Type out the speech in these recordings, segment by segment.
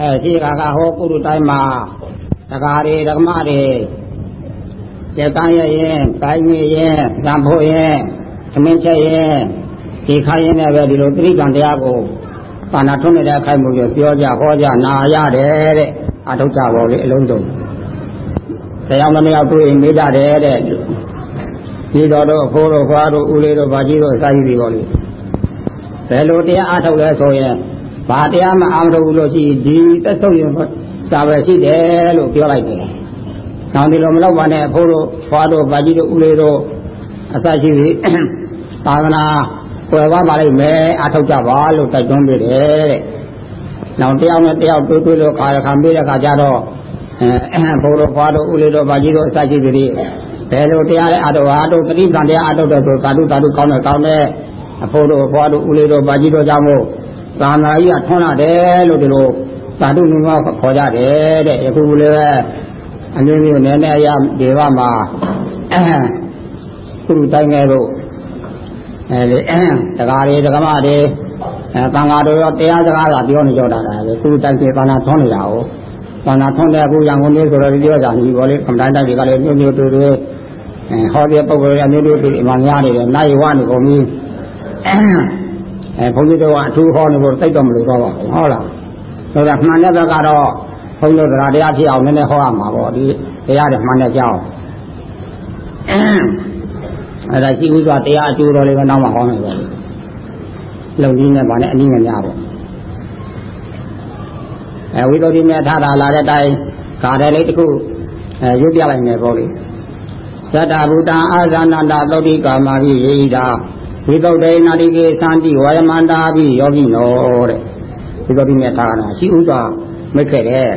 အဲဒီကကဟောကုရုတိုင်းမှာတကားတွေဓမ္မတွေကျက်ကန်းရရင်တိုင်းရရင်သံဖို့ရင်သမင်းချက်ရင်ဒီခိုင်းရင်လည်းပဲဒီလိုတိရိကံတရားကိုပါဏာထွန်းနေတဲ့အခိုက်မှုကိုပြောကြဟောကြနာရတယ်တဲ့အထုတ်ကြပါလေအလုံးစုံတရားမမရောက်တွေ့နေကြတယ်တဲ့ဒီတော်တို့အဖိုးတို့ခွားတို့ဦးလေးတို့ဗာကြီးတို့အစာကြီးတွေပေါ့လေ ဘယ်လိုတရားအထုတ်လဲဆိုရင်ဘာတရားမှအာမထုတ်ဘူးလို့ရှိဒီသက်ဆုံးရင်စာပဲရှိတယ်လို့ပြောလိုက်တယ်။နောက်ဒီလိုမလောက်ပါနဲ့အဖိုးတို့ခွားတို့ဗာကြီးတို့ဦးလေးတို့အစာရှိပြီသာသနာွယ်သွားပါလိမ့်မယ်အထောက်ကြပါလို့တိုက်တွန်းပေးတယ်တဲ့။နောက်တယောက်နဲ့တယောက်တွေးတွေးလို့ခါရခံပေးတဲ့ခါကျတော့အဲဘိုးတို့ဖွားတို့ဦးလေးတို့ဗာကြီးတို့အစရှိသည်ဘယ်လိုတရားလဲအတော်ဟာတို့ပဋိသန္တရားအထုတ်တဲ့ဆိုသာဓုသာဓုကောင်းတဲ့ကောင်းတဲ့ အဖိုးတို့ဖွားတို့ဦးလေးတို့ဗာကြီးတို့ကြောင့်မို့သာနာကြီးကထွန်းလာတယ်လို့ဒီလိုသာဓုနုမောခေါ်ကြတယ်တဲ့ယခုလည်းပဲအမျိုးမျိုးနည်းနည်းအရာဒေဝမှာကုရုတိုင်းငယ်တို့အဲဒီတကားတွေတက္ကမတွေအဲတန်ဃာတို့ရောတရားစကားကပြောနေကြတာလေကုရုတိုင်းကျေသာနာထွန်းနေတာကိုသာနာထွန်းတဲ့အခုရန်ကုန်မြို့ဆိုတော့ပြောကြပြီဘောလေကမ္ဘာတိုင်းတွေကလည်းမျိုးမျိုးတူတူအဲဟောတဲ့ပုံစံရမျိုးမျိုးတူအမှများနေတယ်နိုင်ဝနေကုန်ပြီ အဲဘုန်းကြီးတို့ကအထူးဟောနေဖို့သိတော့မလို့တော့ပါဘူးဟုတ်လားဆိုတော့မှန်တဲ့ဘက်ကတော့ဘုန်းကြီးတို့တရားဖြစ်အောင်နည်းနည်းဟောရမှာပေါ့ဒီတရားတွေမှန်တဲ့ကြောင်းအဲ့ဒါရှိဥစွာတရားအကျိုးတော်လေးကနောက်မှဟောမယ်ပေါ့လုံကြီးနဲ့ဗာနဲ့အနည်းငယ်များပေါ့အဲဝိသုဒ္ဓိမြတ်ထားတာလာတဲ့တိုင်ဂါတယ်လေးတစ်ခုအဲရွတ်ပြလိုက်မယ်ပေါ့လေသတ္တဗုဒ္ဓအာဇာနန္ဒသုတ်တိကာမဟိယေဟိတာ ဝိသုဒ္ဓေနာတိကေသန္တိဝါယမန္တာဘိယောဂိနောတဲ့ဝိသုဒ္ဓိမြတ်ထားတာရှိဥစွာမိတ်ခဲ့တဲ့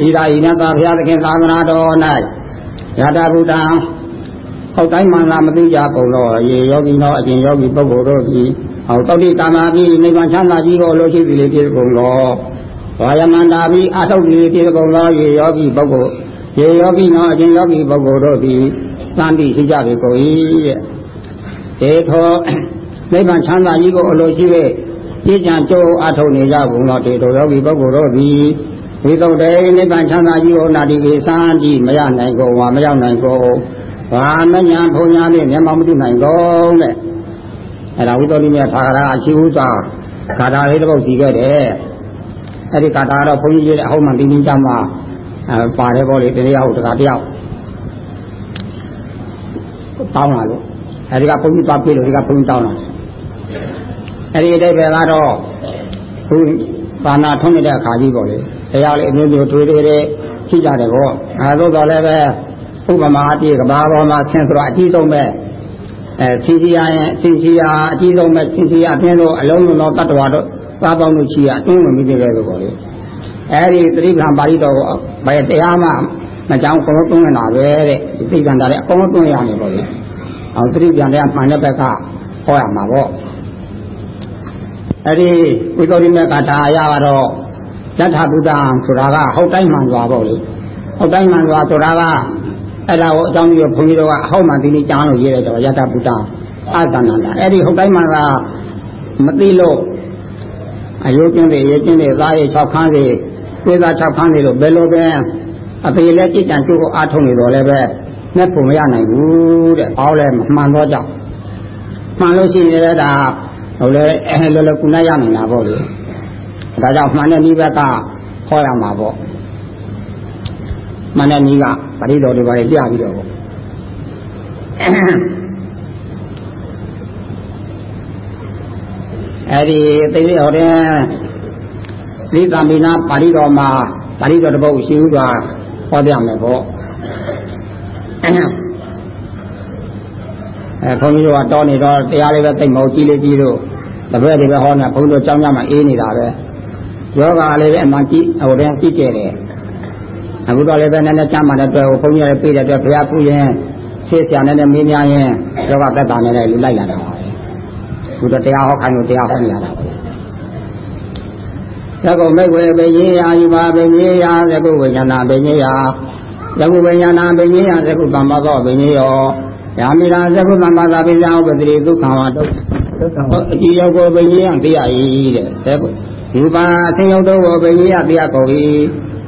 ဣဒာဣနသာဘုရားသခင်သာသနာတော်၌ယတဗုဒ္ဓဟုတ်တိုင်းမှန်လားမသိကြကုန်တော့ရေယောဂီတော်အကျင့်ယောဂီပုဂ္ဂိုလ်တို့ဒီဟောတောတိကာမပြီးနိဗ္ဗာန်ချမ်းသာကြီးကိုလိုရှိပြီလေပြည့်ကုန်တော့ဘာယမန္တာပြီးအထုတ်ပြီပြည့်ကုန်တော့ရေယောဂီပုဂ္ဂိုလ်ရေယောဂီတော်အကျင့်ယောဂီပုဂ္ဂိုလ်တို့ဒီသံတိရှိကြပြီကို၏တဲ့ ဒေထောနိဗ္ဗာန်ချမ်းသာကြီးကိုအလိုရှိပဲပြည့်ကြံကြိုးအထုတ်နေကြကုန်တော့ဒေထောယောဂီပုဂ္ဂိုလ်တို့ဒီဝိသုဒ္ဓေနိဗ္ဗာန်ချမ်းသာကြီးကိုနာတိကေသံတိမရနိုင်ကုန်ဝါမရောက်နိုင်ကုန်ဘာမညာဘုံညာနဲ့မျက်မှောက်မတွေ့နိုင်ကုန်တဲ့အဲ့ဒါဝိသောလိမြတ်သာရအရှိဥစွာဂါထာလေးတစ်ပုဒ်စီခဲ့တယ်အဲ့ဒီဂါထာကတော့ဘုန်းကြီးကြီးတဲ့အဟောမှတင်းတင်းကြမှာအဲပါတယ်ပေါ့လေတရားဟုတ်တကားတယောက်တောင်းလာလို့ အဲ့ဒီကဘုန်းကြီးသွားပြေးလို့ဒီကဘုန်းကြီးတောင်းလာအဲ့ဒီအတိတ်ပဲကတော့ဘုဘာနာထုံးနေတဲ့အခါကြီးပေါ့လေတရားလေးအမျိုးမျိုးတွေးတွေးတွေရှိကြတယ်ပေါ့အဲသို့တော်လည်းပဲဥပမာအပြည့်ကဘာပေါ်မှာဆင်းဆိုတော့အကြီးဆုံးပဲအဲသင်္စီယာရဲ့သင်္စီယာအကြီးဆုံးပဲသင်္စီယာအတွင်းတော့အလုံးလုံးသောတတ္တဝါတို့သာပေါင်းလို့ရှိရအတွင်းဝင်ပြီးတယ်လို့ပေါ့လေအဲဒီသတိပ္ပံပါဠိတော်ကိုဘယ်တရားမှမကြောင်းကောင်းသွင်းနေတာပဲတဲ့သိက္ခာတာလည်းအကုန်သွင်းရမယ်ပေါ့လေ အောင်သတိပြန်တရားမှန်တဲ့ဘက်ကဟောရမှာပေါ့အဲဒီဝိသုဒ္ဓိမေကထာအရာကတော့ယထာဘုဒ္ဓဆိုတာကဟုတ်တိုင်းမှန်သွားပေါ့လေဟုတ်တိုင်းမှန်သွားဆိုတာကအဲ့ဒါကိုအကြောင်းပြီးဘုန်းကြီးတို့ကအဟောက်မှဒီနေ့ကြားလို့ရေးလိုက်တော့ယတဗုဒ္ဓအာသနန္ဒအဲ့ဒီဟုတ်တိုင်းမှကမသိလို့အယုတ်ကျင်းတွေရေကျင်းတွေသားရ6ခန်းတွေသွေးသား6ခန်းတွေလို့ဘယ်လိုပဲအပေလဲကြည်ကြံကျိုးကိုအားထုတ်နေတော့လည်းပဲ နဲ့ပုံမရနိုင်ဘူးတဲ့။အောက်လဲမှန်တော့ကြောင့်မှန်လို့ရှိရင်လည်းဒါဟိုလေလောလောကုနာရနိုင်တာပေါ့လေ။ဒါကြောင့်မှန်တဲ့နိဗ္ဗာန်ကဟောရမှာပေါ့။မန္တနီးကပရိတော်တွေပါလေပြပြီးတော့အဲ့ဒီသိသိဟောတဲ့လိသမီနာပါဠိတော်မှာပါဠိတော်တစ်ပုဒ်ရှိဥစွာဟောပြမယ်ပေါ့ အဲဘုန်းကြီးတို့ကတောနေတော့တရားလေးပဲသိမဟုတ်ကြီးလေးကြီးတို့တပည့်တွေပဲဟောနေဘုန်းကြီးတို့ကြောင်းကြမှာအေးနေတာပဲယောဂလေးပဲအမှန်ကြီးဟိုတဲ့ကြီးကျယ်တယ်အခုတော့လည်းပဲနည်းနည်းကြမ်းမှတဲ့အတွက်ဘုန်းကြီးလည်းပြေးတဲ့အတွက်ဘုရားကုရင်ရှေ့ဆရာနဲ့လည်းမေးများရင်ယောဂသက်တာနဲ့လည်းလိုက်လာတာပါပဲအခုတော့တရားဟောခိုင်းလို့တရားဟောနေရတာပါသကုမိတ်ဝေပင်ကြီးရာယူပါပင်ကြီးရာသကုဝိညာဏပင်ကြီးရာ သကုဝိညာဏပင်ကြီးရာသကုသမ္မောသောပင်ကြီးရောဝယာမိရာသကုသမ္မာသာပိဇံဥပတိဒုက္ခဝါဒုက္ခအကြည့်ရောက်ကိုဘိညာသိရ၏တဲ့သကုဒီပါအသင်ရောက်တော့ကိုဘိညာသိရကုန်၏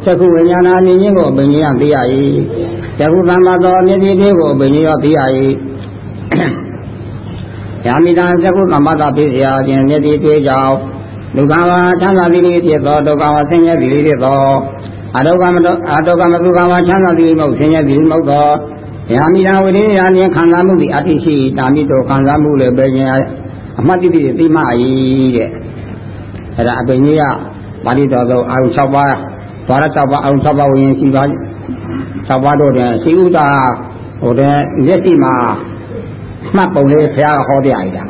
သကုဝိညာဏအနည်းကိုဘိညာသိရ၏သကုသမ္မာသောမျက်စိလေးကိုဘိညာသိရ၏ယာမိတာသကုသမ္မာသာပိဇံခြင်းမျက်စိတွေ့ကြောင်းဒုက္ခဝါချမ်းသာသည်လေးဖြစ်သောဒုက္ခဝါဆင်းရဲသည်လေးဖြစ်သော အဒုက္ခမတောအဒုက္ခမသုခဝါချမ်းသာသည်မဟုတ်ဆင်းရဲသည်မဟုတ်သောယဟမိနာဝိရိယဉာဏ်ခံစားမှုသည်အတိရှိတာမိတောခံစားမှုလည်းပဲဉာဏ်အမှတ်တည်းသိမှ၏တဲ့အဲ့ဒါအပင်ကြီးကပါဠိတော်သောအာယု6ပါးဘာရ6ပါးအာယု6ပါးဝိညာဉ်ရှိပါ6ပါးတို့တဲ့ရှိဥတာဟိုတဲ့မျက်စိမှာမှတ်ပုံလေးဘုရားဟောပြရည်တာ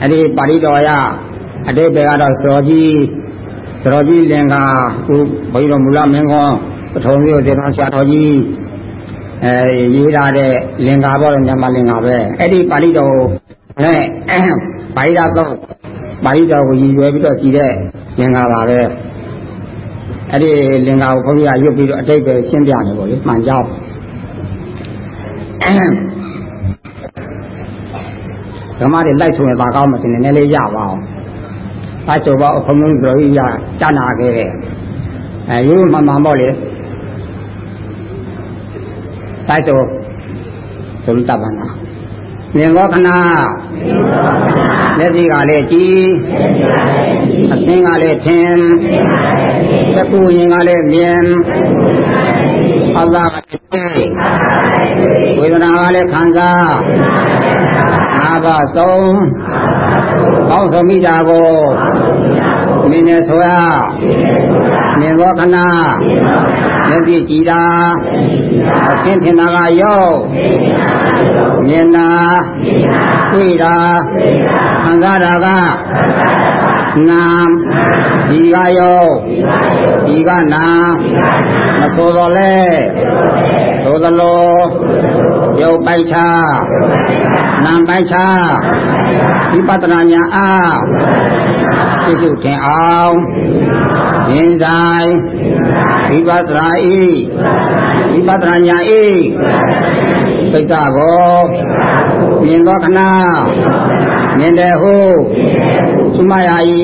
အဲ့ဒီပါဠိတော်ရအတိတ်ကတော့စောကြီး စောကြီးလင်္ကာခုဘုန်းကြီးတော်မူလမင်းကောပထုံမျိုးစေတဆရာတော်ကြီးအဲရေးထားတဲ့လင်္ကာပေါ့မြန်မာလင်္ကာပဲအဲ့ဒီပါဠိတော်နဲ့ပါဠိတော်တော့ပါဠိတော်ကိုရည်ရွယ်ပြီးတော့ကြည်တဲ့လင်္ကာပါပဲအဲ့ဒီလင်္ကာကိုဘုန်းကြီးကရွတ်ပြီးတော့အတိတ်ပဲရှင်းပြနေပေါ့လေမှန်ကြောင်းဓမ္မတွေလိုက်ဆိုရင်ပါကောင်းမှရှင်နည်းနည်းလေးရပါအောင်။ အဲဆိုတော့ဘုံဘုံတို့ကြီးရတနာခဲ့တဲ့အဲရိုးမှန်မှန်ပေါ့လေ။အဲဆိုသုလတပနာ။မြင်သောခဏ လက်စီကလည်းကြည်အသင်းကလည်းထင်သကုရင်ကလည်းမြင်အသာကလည်းဝေဒနာကလည်းခံစားအာဘသုံးကောင်းဆုံးမိတာကို မင်းနဲ့ဆိုရမြင်သောခဏမျက်စိကြည်တာအသင်ထင်တာကယောမြင်တာတွေ့တာခံစားတာကနာဒီကယောဒီကနာမဆိုတော့လဲသို့သလိုရုပ်ပိုက်ချနာမ်ပိုက်ချဝိပဿနာဉာဏ်အား သိစုထင်အောင်ဉာဏ်ဆိုင်ဝိပဿနာဤဝိပဿနာဉာဏ်ဤသိက္ခာကိုမြင်သောခဏမြင်တယ်ဟုသုမယာဤ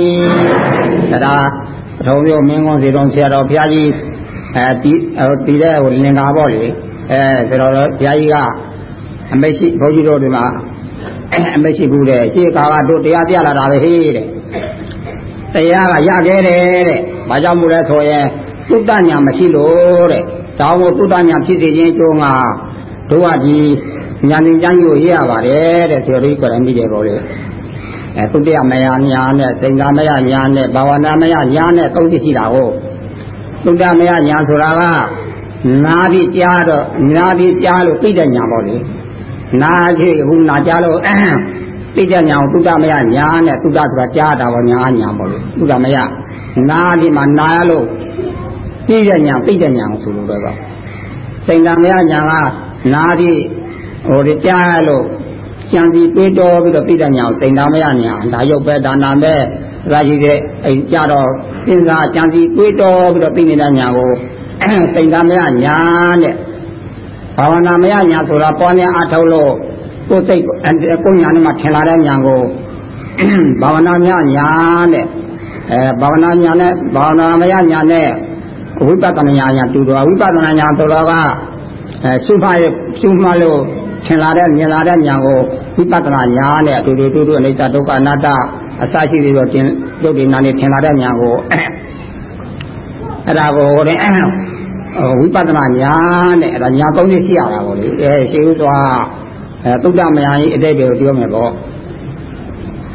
တရားပထုံမျိုးမင်းကုန်းစီတော်ဆရာတော်ဘုရားကြီးအဲဒီတည်တဲ့ဟိုလင်္ကာပေါ့လေအဲဆရာတော်ဘုရားကြီးကအမိတ်ရှိဘုန်းကြီးတို့ဒီမှာအမိတ်ရှိဘူးတဲ့ရှေးကာကတို့တရားပြလာတာပဲဟေးတဲ့ တရားကရခဲ့တယ်တဲ့ဘာကြောင့်မို့လဲဆိုရင်သုတ္တညာမရှိလို့တဲ့တောင်းကိုသုတ္တညာဖြစ်စေခြင်းအကျိုးငါတို့ကဒီညာဉာဏ်ကြမ်းကိုရေးရပါတယ်တဲ့ဆိုတော့ကိုယ်တိုင်မိတယ်ပေါ့လေအဲသုတ္တယမယညာနဲ့သင်္ကာမယညာနဲ့ဘာဝနာမယညာနဲ့သုံးသိရှိတာကိုသုတ္တမယညာဆိုတာကနာပြီးကြားတော့နာပြီးကြားလို့သိတဲ့ညာပေါ့လေနာကြီးခုနာကြားလို့ သိတဲ့ညာကိုသုတ္တမယညာနဲ့သုတ္တဆိုတာကြားတာပေါ့ညာညာပေါ့လေသုတ္တမယနာဒီမှာနာရလို့သိတဲ့ညာသိတဲ့ညာကိုဆိုလို့ပဲပေါ့သင်္ကာမယညာကနာပြီးဟိုဒီကြားရလို့ကြံစီတွေးတော်ပြီးတော့သိတဲ့ညာကိုသိင်္ကာမယညာဒါရုပ်ပဲဒါနာပဲသာရှိတဲ့အိမ်ကြတော့သင်္ကာကြံစီတွေးတော်ပြီးတော့သိနေတဲ့ညာကိုသိင်္ကာမယညာတဲ့ဘာဝနာမယညာဆိုတာပေါ်နေအထုတ်လို့ ကိုယ်စိတ်ကိုညာနဲ့မှထင်လာတဲ့ညာကိုဘာဝနာမယညာတဲ့အဲဘာဝနာညာနဲ့ဘာဝနာမယညာနဲ့ဝိပဿနာညာညာတူတော်ဝိပဿနာညာတော်တော်ကအဲရှုမှရရှုမှလို့ထင်လာတဲ့မြင်လာတဲ့ဉာဏ်ကိုဝိပဿနာဉာဏ်နဲ့အတူတူတူတူအနိစ္စဒုက္ခအနတ္တအစရှိပြီးတော့တင်ရုပ်ဒီနာနေထင်လာတဲ့ဉာဏ်ကိုအဲ့ဒါကိုဟိုတဲ့ဝိပဿနာဉာဏ်နဲ့အဲ့ဒါဉာဏ်သုံးသိရှိရတာပေါ့လေအဲရှိဥစွာ အဲသုတ္တမယံကြီးအတိတ်ကိုပြောမယ်ပေါ့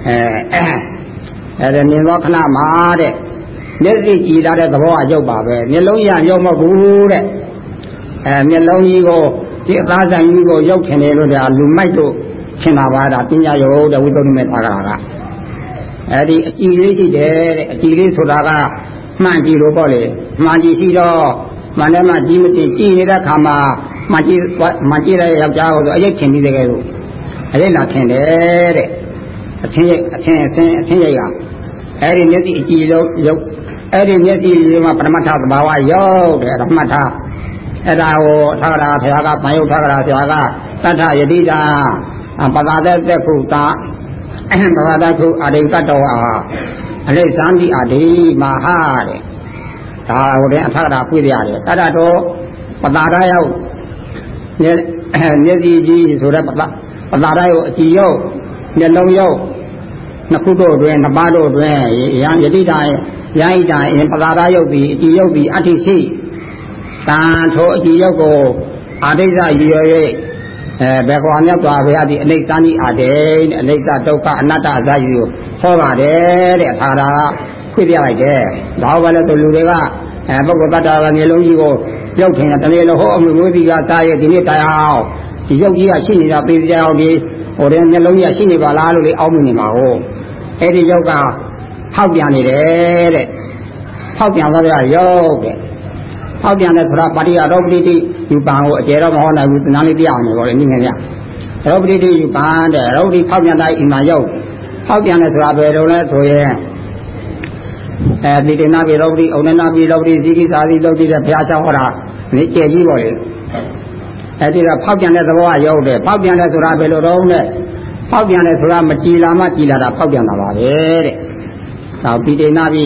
အဲအဲ့ဒါမြင်သောခဏမှာတဲ့မျက်စိကြည်လာတဲ့သဘောအကျုပ်ပါပဲမျက်လုံးရရုံမဟုတ်ဘူးတဲ့အဲမျက်လုံးကြီးကိုဒီအသားဆိုင်ကြီးကိုရောက်ခင်တယ်လို့ဒါလူမိုက်တို့ခင်တာပါဒါပညာယောတဲ့ဝိသုဒ္ဓမေသာကရာကအဲဒီအကြည်လေးရှိတယ်တဲ့အကြည်လေးဆိုတာကမှန်ကြည့်လို့ပေါ့လေမှန်ကြည့်ရှိတော့မှန်တယ်မှကြည့်မသိကြည်နေတဲ့ခါမှာ မှန်ကြည့်မှန်ကြည့်တဲ့ယောက်ျားကိုဆိုအရေးခင်ပြီးတဲ့ကဲလို့အရေးလာခင်တယ်တဲ့အချင်းရိတ်အချင်းအချင်းအချင်းရိတ်ကအဲဒီမျက်စိအကြည်လို့ရုပ်အဲ့ဒီမျက်စိမှာပရမတ္ထသဘာဝရောက်တယ်ရမတ်ထအဲ့ဒါကိုထာဂရာဘုရားကဗန်ယုတ်ထာဂရာဆရာကတထယတိတာပသာသက်သက်ခုတာပသာသက်ခုအရိကတ္တဝါအလိဇန္တိအဒိမဟာတဲ့ဒါဟိုတဲ့အထကရာပြည့်ရတယ်တတတော်ပသာရရောက် မျက်စိကြီးဆိုတဲ့ပသာပသာရရောက်အကြည်ရောက်မျက်လုံးရောက်နှစ်ခုတို့တွင်နှစ်ပါးတို့တွင်ယံယတိတာယံဣတာအင်ပသာရရောက်ပြီးအကြည်ရောက်ပြီးအဋ္ဌိရှိတန်ထိုအကြည်ရောက်ကိုအာဒိစ္စရည်ရွယ်၍အဲဘယ်ကွာမြောက်သွားဘုရားဒီအနိစ္စနိအာဒေအနိစ္စဒုက္ခအနတ္တအစရှိကိုဟောပါတယ်တဲ့အခါဒါခွင့်ပြလိုက်တယ်ဒါဘာလဲဆိုလူတွေကအဲပုဂ္ဂိုလ်တ attva ကမျိုးလုံးကြီးကို ရုပ်ထင်တယ်တကယ်လို့ဟောအမှုမျိုးစီကစားရဲ့ဒီနေ့တရားဒီရုပ်ကြီးကရှိနေတာပေကြအောင်ဒီဟိုတဲ့မျိုးလုံးကြီးကရှိနေပါလားလို့လေအောက်မြင်နေမှာဟုတ်အဲ့ဒီရုပ်ကဖောက်ပြန်နေတယ်တဲ့ဖောက်ပြန်သွားကြရုပ်တဲ့ဖောက်ပြန်တဲ့ဆိုတာပါတိယရောပတိတိယူပံကိုအကျယ်တော့မဟောနိုင်ဘူးတဏှာလေးပြအောင်နေပါလေနိငယ်ရရောပတိတိယူပံတဲ့ရောပတိဖောက်ပြန်တဲ့အင်မာရုပ်ဖောက်ပြန်တယ်ဆိုတာဘယ်လိုလဲဆိုရင် အဲဒီတေနာပိရောပတိဩနနာပိရောပတိဇိကိသာတိလုပ်တဲ့ဘုရားကျောင်းဟောတာနေကြည်ကြီးပါလေအဲဒီတော့ဖောက်ပြန်တဲ့သဘောကရုပ်တယ်ဖောက်ပြန်တယ်ဆိုတာဘယ်လိုတော့လဲဖောက်ပြန်တယ်ဆိုတာမကြည်လာမှကြည်လာတာဖောက်ပြန်တာပါပဲတဲ့။ဒါပိတေနာပိ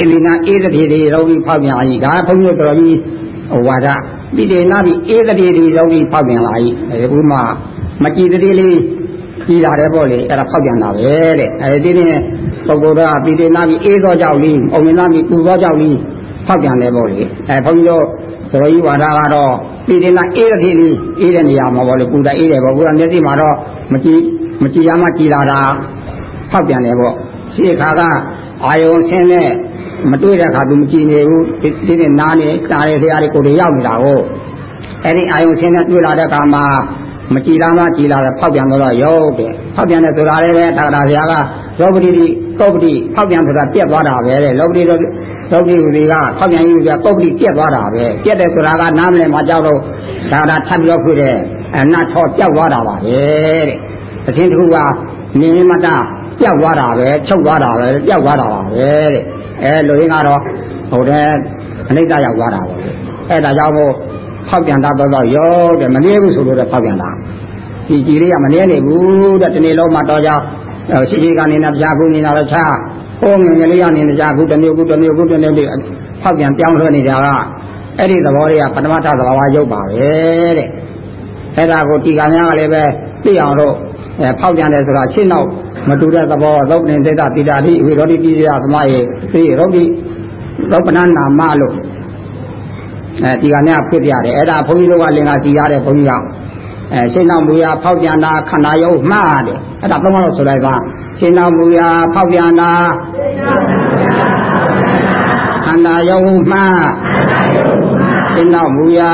အလီနာအေးတတိတွေရောပြီးဖောက်ပြန်လာကြီးဒါဘုန်းကြီးတို့တော်ကြီးဝါဒပိတေနာပိအေးတတိတွေရောပြီးဖောက်ပြန်လာကြီးအဲဒီမှာမကြည်တတိလေး ကြည်လာတယ်ပေါ့လေအဲ့ဒါဖောက်ပြန်တာပဲတဲ့အဲဒီနေ့ပုဂ္ဂိုလ်ကပိတေနာပိအေးသောကြောင့်လေးအုံမင်းသားပိပူသောကြောင့်လေးဖောက်ပြန်တယ်ပေါ့လေအဲဘုန်းကြီးတို့ဆိုတော့ဤဝါဒကတော့ပိတေနာအေးတတိလေးအေးတဲ့နေရာမှာပေါ့လေပူတာအေးတယ်ပေါ့ဘုရားမျက်စိမှာတော့မကြည်မကြည်ရမှကြည်လာတာဖောက်ပြန်တယ်ပေါ့ရှိခါကအာယုံဆင်းတဲ့မတွေ့တဲ့အခါသူမကြည်နေဘူးဒီနေ့နားနေတားရဆရာတွေကိုတွေရောက်နေတာကိုအဲ့ဒီအာယုံဆင်းတဲ့တွေ့လာတဲ့အခါမှာ မကြည်လားမကြည်လားဖောက်ပြန်တော့ရုပ်တဲ့ဖောက်ပြန်တဲ့ဆိုတာလည်းပဲသာဂရာဆရာကလောပတိတိကောပတိဖောက်ပြန်ဆိုတာပြက်သွားတာပဲတဲ့လောပတိလောပတိဟူတွေကဖောက်ပြန်ယူကကောပတိပြက်သွားတာပဲပြက်တဲ့ဆိုတာကနားမလဲမှာကြောက်တော့သာဂရာထပ်ပြီးတော့ခွေတဲ့အနတ်ထောပြောက်သွားတာပါပဲတဲ့အချင်းတစ်ခုကနေမတပြောက်သွားတာပဲချုပ်သွားတာပဲပြောက်သွားတာပါပဲတဲ့အဲလူရင်းကတော့ဟိုတဲ့အနိစ္စရောက်သွားတာပါပဲအဲဒါကြောင့်မို့ ဖောက်ပြန်တာတော့ရောတဲ့မနေဘူးဆိုလို့တော့ဖောက်ပြန်တာဒီကြည်လေးကမနေနေဘူးတဲ့ဒီနေ့လုံးမှတော့ကြောင်းရှိရှိကနေနဲ့ကြာခုနေတာတော့ချာဟိုငငယ်လေးကနေနဲ့ကြာခုတစ်မျိုးခုတစ်မျိုးခုတစ်မျိုးလေးဖောက်ပြန်ပြောင်းလွှဲနေတာကအဲ့ဒီသဘောတွေကပထမထသဘာဝရုပ်ပါပဲတဲ့အဲ့ဒါကိုတီကာများကလည်းပဲသိအောင်တော့ဖောက်ပြန်တယ်ဆိုတာရှင်းတော့မတူတဲ့သဘောသုတ်နေသေတာတိတာတိဝိရောဓိပိယသမားရေသိရောဓိသောပနနာမလို့ အဲဒီကနေ့ဖြစ်ပြတယ်အဲ့ဒါဘုန်းကြီးတို့ကလင်္ကာစီရတဲ့ဘုန်းကြီးကအဲရှင်းနောက်မူရာဖောက်ပြန်တာခန္ဓာယုတ်မှားတယ်အဲ့ဒါသုံးပါလို့ဆိုလိုက်ပါရှင်းနောက်မူရာဖောက်ပြန်တာခန္ဓာယုတ်မှားရှင်းနောက်မူရာ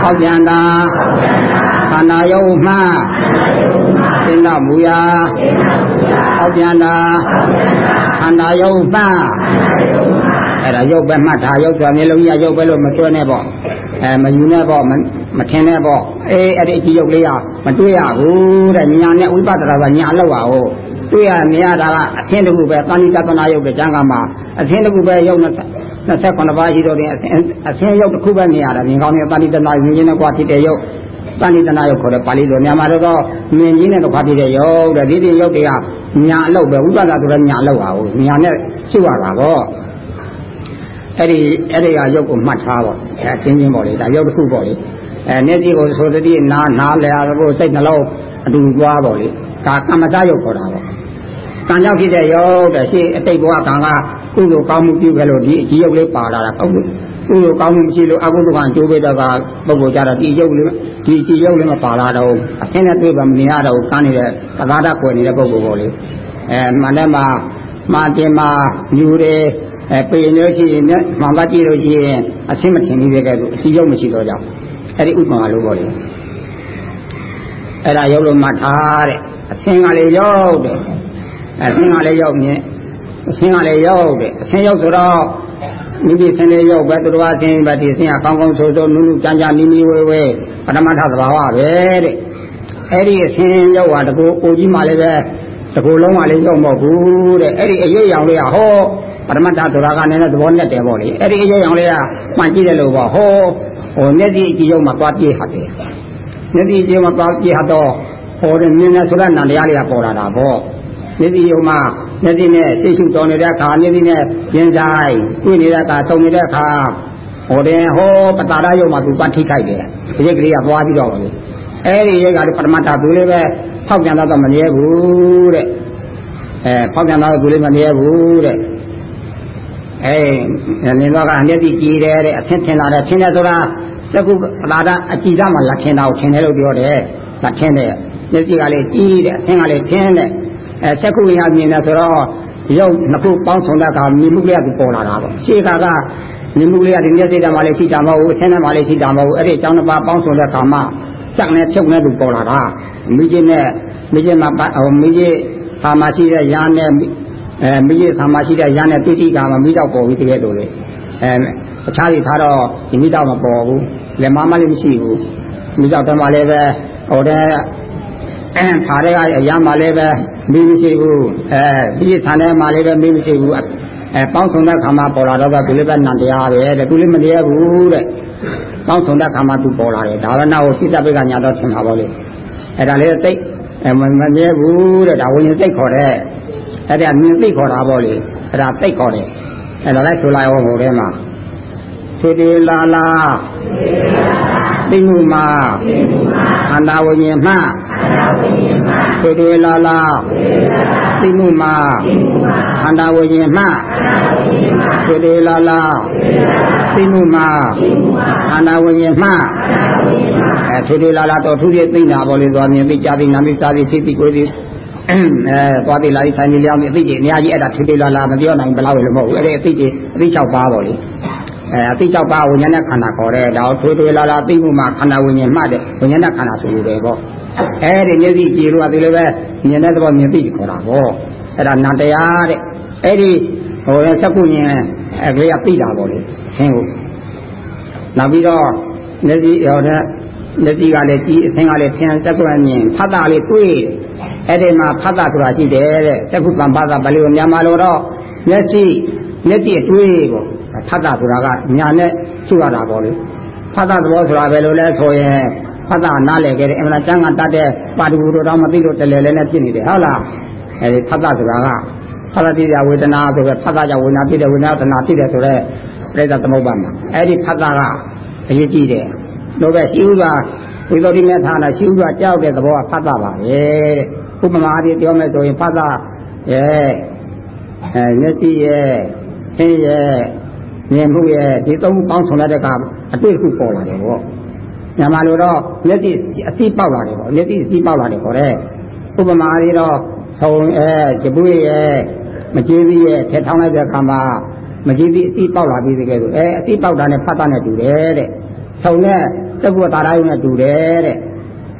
ဖောက်ပြန်တာခန္ဓာယုတ်မှားရှင်းနောက်မူရာဖောက်ပြန်တာခန္ဓာယုတ်မှား အဲ့ဒါရုပ်ပဲမှတ်ထားရုပ်ဆိုမျိုးလုံးကြီးရုပ်ပဲလို့မတွဲနဲ့ပေါ့အဲမယူနဲ့ပေါ့မထင်နဲ့ပေါ့အေးအဲ့ဒီအကြည့်ရုပ်လေးကမတွေ့ရဘူးတဲ့ညာနဲ့ဝိပဿနာကညာလောက်ပါဟုတ်တွေ့ရမြင်ရတာကအသင်းတခုပဲသန္တိတသနာရုပ်ပဲကျမ်းကမှာအသင်းတခုပဲရုပ်28ပါးရှိတော့တယ်အသင်းရုပ်တစ်ခုပဲမြင်ရတာမြင်ကောင်းတဲ့သန္တိတနာမြင်ခြင်းနဲ့ကွာဖြစ်တဲ့ရုပ်တဏိတနာရုပ်ခေါ်တဲ့ပါဠိလိုမြန်မာတော့မြင်ကြီးနဲ့တော့ခါပြည့်တဲ့ရုပ်တဲ့ဒီဒီရုပ်တွေကညာအလုပ်ပဲဝိပဿနာဆိုတဲ့ညာအလုပ်ပါဘူးညာနဲ့ရှုရတာပေါ့ အဲ့ဒီအဲ့ဒီကရုပ်ကိုမှတ်ထားပေါ့အဲအချင်းချင်းပေါ့လေဒါရုပ်တစ်ခုပေါ့လေအဲမျက်စိကိုဆိုသတိနားနားလဲရဖို့စိတ်နှလုံးအတူသွားပေါ့လေဒါကမ္မတရုပ်ခေါ်တာပေါ့ကံကြောင့်ဖြစ်တဲ့ရုပ်တဲ့ရှေ့အတိတ်ဘဝကံကကုသိုလ်ကောင်းမှုပြုခဲ့လို့ဒီဒီရုပ်လေးပါလာတာကောင်းလို့ကုသိုလ်ကောင်းမှုမရှိလို့အကုသိုလ်ကံကျိုးပေးတော့ကပုဂ္ဂိုလ်ကြတော့ဒီရုပ်လေးဒီဒီရုပ်လေးမပါလာတော့အစင်းနဲ့တွေ့ပါမမြင်ရတော့ကန်းနေတဲ့ပသာဒကွယ်နေတဲ့ပုဂ္ဂိုလ်ပေါ့လေအဲမှန်တယ်မှာမှာတင်မှာညူတယ် အဲပေလို့ရှိရင်မှန်ပါကြည့်လို့ရှိရင်အစင်းမထင်ဘူးတဲ့ကဲအစီရုပ်မရှိတော့ကြောင်းအဲ့ဒီဥပမာလို့ပေါ့လေအဲ့ဒါရုပ်လို့မှတ်ထားတဲ့အစင်းကလေးရောက်တယ်အစင်းကလေးရောက်မြင်အစင်းကလေးရောက်တယ်အစင်းရောက်ဆိုတော့မိမိဆင်းလေးရောက်ပဲသူတော်အစင်းပဲဒီဆင်းကကောင်းကောင်းဆိုဆိုနုနုကြမ်းကြမ်းနီးနီးဝဲဝဲပထမထသဘာဝပဲတဲ့အဲ့ဒီအစင်းရောက်တာတကူအိုကြီးမှလည်းပဲတကူလုံးကလည်းရောက်မဟုတ်ဘူးတဲ့အဲ့ဒီအရွေ့ရောင်လေးကဟော ပရမတ္ထဆိုတာကလည်းသဘောနဲ့တယ်ပေါ့လေအဲ့ဒီအရွေ့ရောင်လေးကမှန်ကြည့်တယ်လို့ပေါ့ဟောဟိုမျက်စိအကြည့်ရောက်မှသွားပြေးဟာတယ်မျက်စိကျုံမှာသွားကြည့်တော့ဟောတယ်မြင်တယ်ဆိုတဲ့နံတရားလေးကပေါ်လာတာပေါ့မျက်စိယုံမှာမျက်စိနဲ့စိတ်ရှုတော်နေတဲ့အခါမျက်စိနဲ့ကျင်ဆိုင်တွေ့နေတဲ့အခါသုံနေတဲ့အခါဟောတယ်ဟောပတာရယုံမှာသူပတ်ထိခိုက်တယ်ဒီရိတ်ကလေးကသွားပြီးတော့လေအဲ့ဒီရိတ်ကလည်းပထမတာသူလေးပဲဖောက်ပြန်တော့မမြဲဘူးတဲ့အဲဖောက်ပြန်တော့သူလေးမမြဲဘူးတဲ့ အဲနင်တော့ကမျက်စိကြည်တယ်တဲ့အသင်ထင်လာတယ်ထင်တယ်ဆိုတာသကုပတာရအကြည်သားမှာလက်ထင်တာကိုထင်တယ်လို့ပြောတယ်လက်ထင်တယ်မျက်စိကလည်းကြည်တယ်အသင်ကလည်းထင်တယ်အဲသကုရမြင်တယ်ဆိုတော့ရုပ်နှစ်ခုပေါင်းဆောင်တဲ့အခါမြင်မှုလေးကပေါ်လာတာပေါ့ရှေးကကမြင်မှုလေးကဒီမျက်စိတမှာလည်းရှိတာမဟုတ်ဘူးအဆင်းထဲမှာလည်းရှိတာမဟုတ်ဘူးအဲ့ဒီအကြောင်းတစ်ပါးပေါင်းဆောင်တဲ့အခါမှာစက်နဲ့ဖြုတ်နဲ့သူပေါ်လာတာမိကြီးနဲ့မိကြီးမှာဟိုမိကြီးဟာမရှိတဲ့ရာနဲ့ အဲမိကြီးဟာမရှိတဲ့ရာနဲ့တိတိကမှာမိတော့ပေါ်ပြီးတကယ်လို့လေအဲအခြားတွေထားတော့ဒီမိတော့မပေါ်ဘူးလက်မမလေးမရှိဘူးမိတော့တမလည်းပဲဟိုတဲ့အဲဖားတဲ့ကအရာမှလည်းပဲမိမရှိဘူးအဲပြီးဆန်တဲ့မှလည်းပဲမိမရှိဘူးအဲပေါင်းစုံတဲ့ခါမှာပေါ်လာတော့ကသူလည်းပဲနန္တရားပဲတဲ့သူလည်းမတရားဘူးတဲ့ပေါင်းစုံတဲ့ခါမှာသူပေါ်လာတယ်ဒါဝနာကိုစိတ္တပိကညာတော့ထင်ပါပါလေအဲ့ဒါလေးသိမမြဲဘူးတဲ့ဒါဝိညာဉ်သိခေါ်တဲ့ အဲ့ဒါမြင်သိခေါ်တာပေါ့လေအဲ့ဒါသိခေါ်တယ်အဲ့ဒါလည်းဆိုလိုက်အောင်ဟိုထဲမှာထေတေလာလာသိမှုမှာခန္ဓာဝိညာဉ်မှထေတေလာလာသိမှုမှာခန္ဓာဝိညာဉ်မှထေတေလာလာသိမှုမှာခန္ဓာဝိညာဉ်မှအဲထေတေလာလာတော့သူကြီးသိတာပေါ့လေသွားမြင်သိကြသိနာမိစားသိသိသိကိုသိ အဲသွားတိလာဒီဆိုင်နေလျောင်းဒီအသိကြီးအများကြီးအဲ့ဒါထေထေလာလာမပြောနိုင်ဘယ်လောက်လည်းမဟုတ်ဘူးအဲ့ဒီအသိကြီးအသိ၆ပါးပေါ့လေအဲအသိ၆ပါးဝိညာဉ်နဲ့ခန္ဓာခေါ်တယ်ဒါကိုထွေထွေလာလာသိမှုမှာခန္ဓာဝိညာဉ်မှတဲ့ဝိညာဉ်နဲ့ခန္ဓာဆိုလိုတယ်ပေါ့အဲဒီမျက်စိကြည်လို့ကဒီလိုပဲမြင်တဲ့သဘောမြင်သိခေါ်တာပေါ့အဲ့ဒါနာတရားတဲ့အဲ့ဒီဟိုဆက်ကုဉင်အကလေးကသိတာပေါ့လေသင်ကိုနောက်ပြီးတော့မျက်စိဟောတဲ့ မျက်စိကလည်းကြည်အသင်ကလည်းဖြန်းဆက်ကုဉင်ဖတ်တာလေးတွေးအဲ့ဒီမှာဖတ်တာဆိုတာရှိတယ်တဲ့ဆက်ကုပံဖတ်တာဗလီကိုမြန်မာလိုတော့မျက်စိမျက်စိအတွေးပေါ့ဖတ်တာဆိုတာကညာနဲ့ရှုရတာပေါ့လေဖတ်တာသဘောဆိုတာဘယ်လိုလဲဆိုရင်ဖတ်တာနားလည်ခဲ့တယ်အမှန်တန်ကတတ်တဲ့ပါတူတို့တော့မသိလို့တလဲလဲနဲ့ဖြစ်နေတယ်ဟုတ်လားအဲဒီဖတ်တာဆိုတာကဖတ်တာပြည့်ဝေဒနာဆိုပဲဖတ်တာကြောင့်ဝေဒနာဖြစ်တယ်ဝေဒနာသနာဖြစ်တယ်ဆိုတော့ပြိဿသမုပ္ပါမှာအဲဒီဖတ်တာကအရေးကြီးတယ် လို့ပဲရှိဥစွာဝိသုဒ္ဓိမေထာနာရှိဥစွာကြောက်တဲ့သဘောကဖတ်တာပါပဲတဲ့ဥပမာအဖြစ်ပြောမယ်ဆိုရင်ဖတ်တာရဲ့အဲမျက်စိရဲ့ဆင်းရဲ့မြင်မှုရဲ့ဒီသုံးပေါင်းဆောင်တဲ့ကအတွေ့အခုပေါ်လာတယ်ပေါ့ညမှာလို့တော့မျက်စိအစီပေါက်လာတယ်ပေါ့မျက်စိအစီပေါက်လာတယ်ခေါ်တဲ့ဥပမာလေးတော့ဆုံအဲကြပွေးရဲ့မကြီးသေးရဲ့ထက်ထောင်းလိုက်တဲ့အခါမှာမကြီးသေးအစီပေါက်လာပြီးတကယ်လို့အဲအစီပေါက်တာနဲ့ဖတ်တာနဲ့တူတယ်တဲ့ဆုံနဲ့ သက္ကုတာရယုံနဲ့တူတယ်တဲ့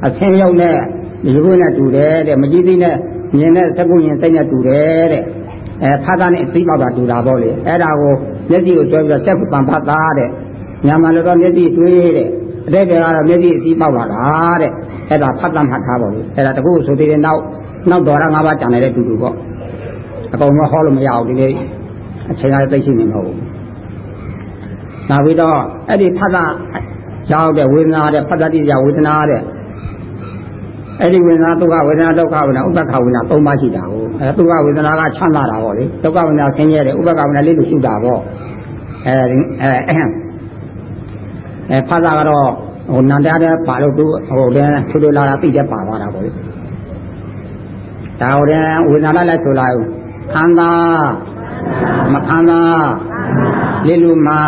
အဆင်းရောက်နဲ့ဒီဘုနဲ့တူတယ်တဲ့မကြီးသေးနဲ့မြင်တဲ့သက္ကုဉ္စိတ်နဲ့တူတယ်တဲ့အဲဖတ်တာနဲ့အသိပေါက်တာတူတာပေါ့လေအဲ့ဒါကိုမျက်စိကိုတွဲပြီးတော့ဆက်ပံဖတ်တာတဲ့ညာမှလည်းတော့မျက်စိတွေးတဲ့အတဲ့ကတော့မျက်စိအသိပေါက်လာတာတဲ့အဲ့ဒါဖတ်တာမှတ်ထားပါလေအဲ့ဒါတခုဆိုသေးတယ်နောက်နောက်တော်ရ၅ပါးကြံနေတဲ့တူတူပေါ့အကုန်လုံးဟောလို့မရဘူးဒီနေ့အချိန်အားသိရှိနေမဟုတ်ဘူးနောက်ပြီးတော့အဲ့ဒီဖတ်တာ ရောက်တဲ့ဝေဒနာတဲ့ဖတ်တတိယဝေဒနာတဲ့အဲ့ဒီဝေဒနာဒုက္ခဝေဒနာဒုက္ခဝေဒနာဥပ္ပခဝေဒနာ၃ပါးရှိတာကိုအဲဒုက္ခဝေဒနာကချမ်းသာတာပေါ့လေဒုက္ခဝေဒနာဆင်းရဲတယ်ဥပ္ပခဝေဒနာလေးလို့ရှိတာပေါ့အဲဒီအဲအဲဖတ်တာကတော့ဟိုနန္တရားတဲ့ပါလို့သူဟိုတဲ့ထူထူလာတာသိတဲ့ပါသွားတာပေါ့လေဒါဟိုတဲ့ဝေဒနာလည်းဆိုလိုက်ခန္ဓာ မခန္ဓာလေးလူမှာ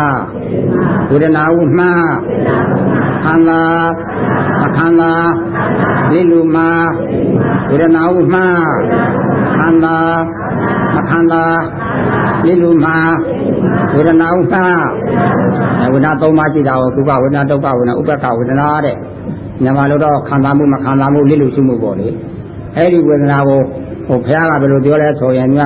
ဝေဒနာဥမှာခန္ဓာအခန္ဓာလေးလူမှာဝေဒနာဥမှာခန္ဓာအခန္ဓာလေးလူမှာဝေဒနာဥမှာဝေဒနာသုံးပါးရှိတာကိုသူကဝေဒနာဒုက္ခဝေဒနာဥပ္ပခဝေဒနာတဲ့မြန်မာလိုတော့ခန္ဓာမှုမခန္ဓာမှုလေးလူရှိမှုပေါ့လေအဲ့ဒီဝေဒနာကိုဟိုဘုရားကဘယ်လိုပြောလဲဆိုရင်က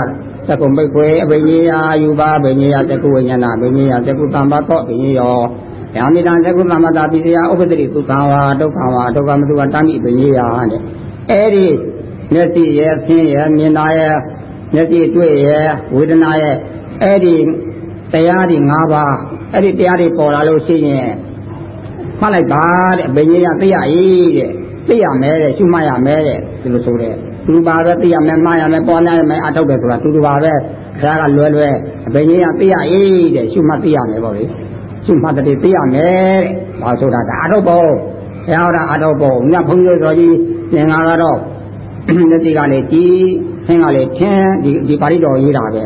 သက္ကုမိတ်ခွေအဘိညာယာယူပါဘိညာယာသက္ကုဝိညာဏဘိညာယာသက္ကုတမ္ပါတော့ဘိညာယောယာမိတံသက္ကုသမ္မတာပိစယဥပဒတိဒုက္ခဝါဒုက္ခဝါဒုက္ခမတုဝတာမိဘိညာယာတဲ့အဲ့ဒီမျက်စိရဲ့ဆင်းရဲ့မြင်တာရဲ့မျက်စိတွေ့ရဲ့ဝေဒနာရဲ့အဲ့ဒီတရားဒီ၅ပါးအဲ့ဒီတရားတွေပေါ်လာလို့ရှိရင်မှတ်လိုက်ပါတဲ့ဘိညာယာသိရ၏တဲ့သိရမယ်တဲ့ရှုမှတ်ရမယ်တဲ့ဒီလိုဆိုတဲ့ သူပါပဲသိရမယ်မှားရမယ်ပေါ်ရမယ်အထောက်တယ်ဆိုတာသူတို့ပါပဲဘုရားကလွယ်လွယ်အပင်ကြီးကသိရရေးတဲ့ရှုမှတ်သိရမယ်ပေါ့လေရှုမှတ်တဲ့သိရမယ်တဲ့ဘာဆိုတာဒါအထောက်ပေါ့ဘုရားကအထောက်ပေါ့ညဘုန်းကြီးတော်ကြီးသင်္ဃာကတော့လက်စီကလည်းကြည်သင်္ဃာလည်းထင်းဒီဒီပါဠိတော်ရေးတာပဲ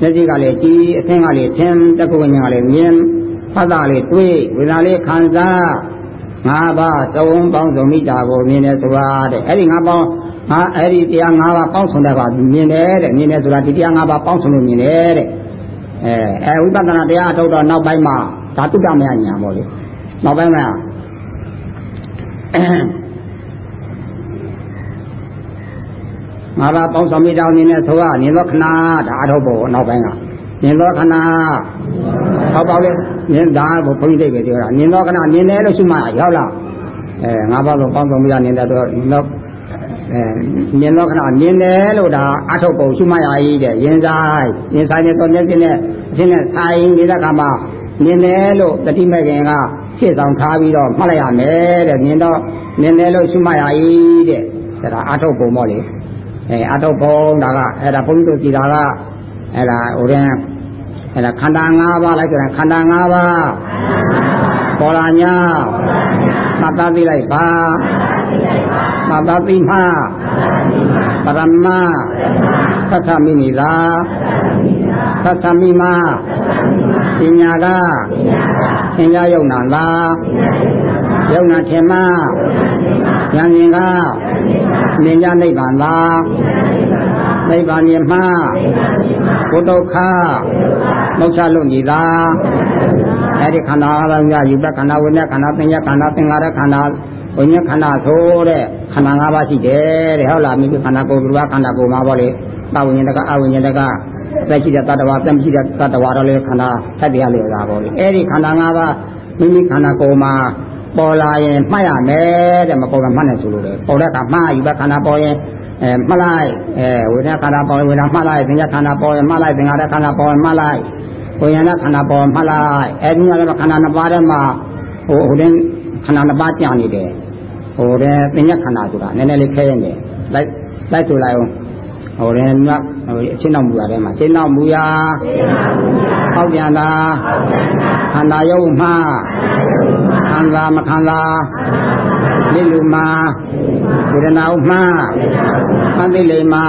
လက်စီကလည်းကြည်အသင်္ဃာလည်းထင်းတက္ကဝိညာဉ်ကလည်းမြင်ဖတ်တာလေးတွေးဝေဒနာလေးခံစားငါးပါးသုံးပေါင်းစုံမိတာကိုမြင်တယ်ဆိုတာတဲ့အဲ့ဒီငါးပေါင်း ငါအဲ့ဒီတရား၅ပါးပေါင်းစုံတဲ့ကမြင်တယ်တဲ့မြင်တယ်ဆိုတာဒီတရား၅ပါးပေါင်းစုံလို့မြင်တယ်တဲ့အဲအဲဝိပဿနာတရားအထုတ်တော့နောက်ပိုင်းမှာဓာတုတမယညာပေါ့လေနောက်ပိုင်းမှာငါးပါးပေါင်းစုံမိတာမြင်တယ်ဆိုတာမြင်တော့ခဏဒါအထုတ်ဖို့နောက်ပိုင်းကမြင်တော့ခဏဟောပေါ့လေမြင်တာဘုန်းကြီးတွေပြောတာမြင်တော့ခဏမြင်တယ်လို့ရှိမှရောက်လာအဲငါးပါးလုံးပေါင်းစုံမိတာမြင်တယ်တော့နောက် အဲမြင်တော့ခဏမြင်တယ်လို့ဒါအထုတ်ပုံရှုမှတ်ရည်တဲ့ရင်ဆိုင်ရင်ဆိုင်နဲ့တော့မျက်စိနဲ့အရှင်းနဲ့ဆိုင်နေတဲ့ခါမှာမြင်တယ်လို့တတိမဲ့ခင်ကရှေ့ဆောင်ထားပြီးတော့မှတ်လိုက်ရမယ်တဲ့မြင်တော့မြင်တယ်လို့ရှုမှတ်ရည်တဲ့ဒါအထုတ်ပုံပေါ့လေအဲအထုတ်ပုံဒါကအဲ့ဒါဘုန်းကြီးတို့ကြည်တာကအဲ့ဒါဟိုရင်အဲ့ဒါခန္ဓာ၅ပါးလိုက်ကြတယ်ခန္ဓာ၅ပါးပေါ်လာညာသတ်သားသိလိုက်ပါ သတ္တတိမပရမသတ္တမိနိသာသတ္တမိမပညာကသင်္ကြယုံနာသာယုံနာထင်မဉာဏ်ရင်ကမြင်ကြနိဗ္ဗာန်သာနိဗ္ဗာန်မြင်မှဘုဒ္ဓခမောက္ခလုံးညီသာအဲ့ဒီခန္ဓာအလုံးကယူဘခန္ဓာဝိညာဉ်ခန္ဓာသင်္ညာခန္ဓာသင်္ဃာရခန္ဓာ ဝိညာဉ်ခန္ဓာဆိုတဲ့ခန္ဓာ၅ပါးရှိတယ်တဲ့ဟုတ်လားမိမိခန္ဓာကိုယ်ကခန္ဓာကိုယ်မှာပေါ့လေသဝိညာဉ်တကအဝိညာဉ်တကသက်ရှိတဲ့တတ္တဝါသက်ရှိတဲ့တတ္တဝါတော့လေခန္ဓာထက်တရားလေသာပေါ့လေအဲ့ဒီခန္ဓာ၅ပါးမိမိခန္ဓာကိုယ်မှာပေါ်လာရင်မှတ်ရမယ်တဲ့မပေါ်တော့မှတ်နေဆိုလို့လေပေါ်တဲ့အခါမှယူဘခန္ဓာပေါ်ရင်အဲမှတ်လိုက်အဲဝိညာဉ်ခန္ဓာပေါ်ဝိညာဉ်မှတ်လိုက်သင်္ကြခန္ဓာပေါ်ရင်မှတ်လိုက်သင်္ဃာရခန္ဓာပေါ်ရင်မှတ်လိုက်ဝိညာဉ်ခန္ဓာပေါ်မှတ်လိုက်အဲဒီကလည်းခန္ဓာနှစ်ပါးထဲမှာဟိုဟိုတဲ့ခန္ဓာနှစ်ပါးကြာနေတယ် ဟိုတဲ့ပညာခန္ဓာဆိုတာနည်းနည်းလေးခဲရင်တယ်လိုက်လိုက်ဆိုလိုက်အောင်ဟိုတဲ့မြတ်ဟိုအချင်းတော်မူရတဲ့မှာအချင်းတော်မူရာဟောက်ပြန်တာခန္ဓာယုတ်မှခန္ဓာမခန္ဓာလိလူမှာဝေဒနာဥမှသံသိလိမ္မာ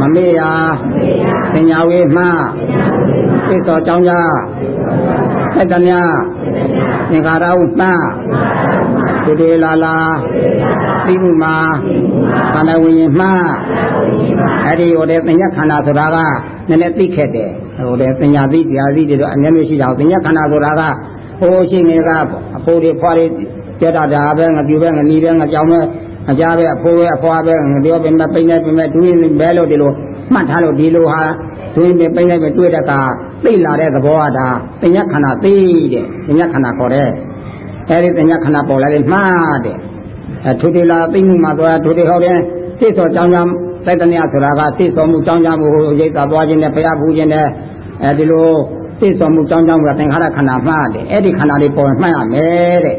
မမေ့ရာပညာဝေမှသိတော်ကြောင်းကြသက္ကမြသင်္ခါရဥမှ ဒုတေလာလာသိမှုမှာခန္ဓာဝိညာဉ်မှအဲ့ဒီဟိုတဲ့သင်္ညခန္ဓာဆိုတာကနည်းနည်းသိခဲ့တယ်ဟိုတဲ့သင်ညာသိတရားသိတွေတော့အများကြီးရှိတာသင်္ညခန္ဓာဆိုတာကဟိုရှိနေကအဖိုးတွေဖွားတွေကြက်တာဒါပဲငပြူပဲငနီးပဲငကြောင်ပဲအကြပဲအဖိုးပဲအဖွားပဲငပြောပဲမပိနေပဲမဲ့ဒူးရင်ဘဲလို့ဒီလိုမှတ်ထားလို့ဒီလိုဟာဒူးရင်ပဲပိနေပဲတွေ့တဲ့ကသိလာတဲ့သဘောကဒါသင်္ညခန္ဓာသိတဲ့သင်္ညခန္ဓာခေါ်တဲ့ အဲဒီသင်္ညခန္ဓာပေါ်လာလေမှားတဲ့အဲထိုတေလာသိမှုမှာသွားထိုတေဟောတဲ့သိစောကြောင်းကြောင်းတိုက်တနည်းဆိုတာကသိစောမှုကြောင်းကြောင်းမှုရိတ်တာသွားခြင်းနဲ့ဘုရားပူခြင်းနဲ့အဲဒီလိုသိစောမှုကြောင်းကြောင်းကသင်္ခါရခန္ဓာမှားတယ်အဲ့ဒီခန္ဓာလေးပေါ်မှတ်ရမယ်တဲ့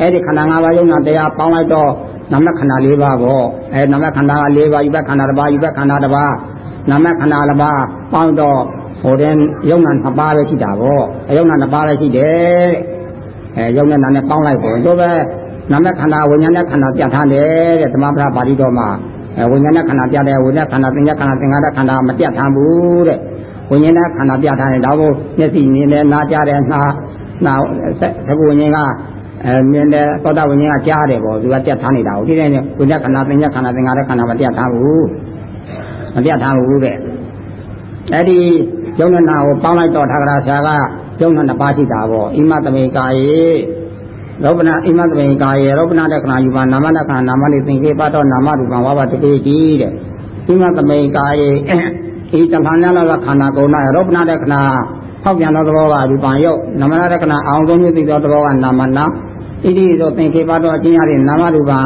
အဲ့ဒီခန္ဓာ၅ပါးယုံနာတရားပေါင်းလိုက်တော့နာမခန္ဓာ၄ပါးပေါ့အဲနာမခန္ဓာ၄ပါးယူဘခန္ဓာတစ်ပါးယူဘခန္ဓာတစ်ပါးနာမခန္ဓာတစ်ပါးပေါင်းတော့ဟိုတဲ့ယုံနာနှစ်ပါးပဲရှိတာပေါ့အယုံနာနှစ်ပါးပဲရှိတယ် အဲယုံနဲ့နာနဲ့ပေါင်းလိုက်ပေါ့တို့ပဲနာမခန္ဓာဝိညာဉ်နဲ့ခန္ဓာပြတ်ထားတယ်တဲ့ဓမ္မပဒပါဠိတော်မှာအဲဝိညာဉ်နဲ့ခန္ဓာပြတဲ့ဝိညာဉ်ခန္ဓာသင်္ညာခန္ဓာသင်္ဃာရခန္ဓာမပြတ်ထားဘူးတဲ့ဝိညာဉ်နဲ့ခန္ဓာပြထားတယ်ဒါကိုမျက်စိမြင်တယ်နားကြားတယ်နှာနာသဘဝိညာဉ်ကအဲမြင်တယ်သောတာဝိညာဉ်ကကြားတယ်ပေါ့သူကပြတ်ထားနေတာကိုဒီတိုင်းဝိညာဉ်ခန္ဓာသင်္ညာခန္ဓာသင်္ဃာရခန္ဓာမပြတ်ထားဘူးမပြတ်ထားဘူးတဲ့အဲ့ဒီယုံနာကိုပေါင်းလိုက်တော့ထာဂရဆရာက ယုံနာနှစ်ပါးရှိတာပေါ့ဣမတမေကာယေရောပနာဣမတမေကာယေရောပနာတက္ကနာယူပါနာမတက္ကနာနာမနိသင်္ကေပတော့နာမရူပံဝါဘတတိတိတဲ့ဣမတမေကာယေဤတမဏလကခန္ဓာကုဏရောပနာတက္ကနာဖောက်ပြန်သောသဘောကရူပံယုတ်နာမနာတက္ကနာအောင်ဆုံးမြသိသောသဘောကနာမနာဣတိသောသင်္ကေပတော့အချင်းရတဲ့နာမရူပံ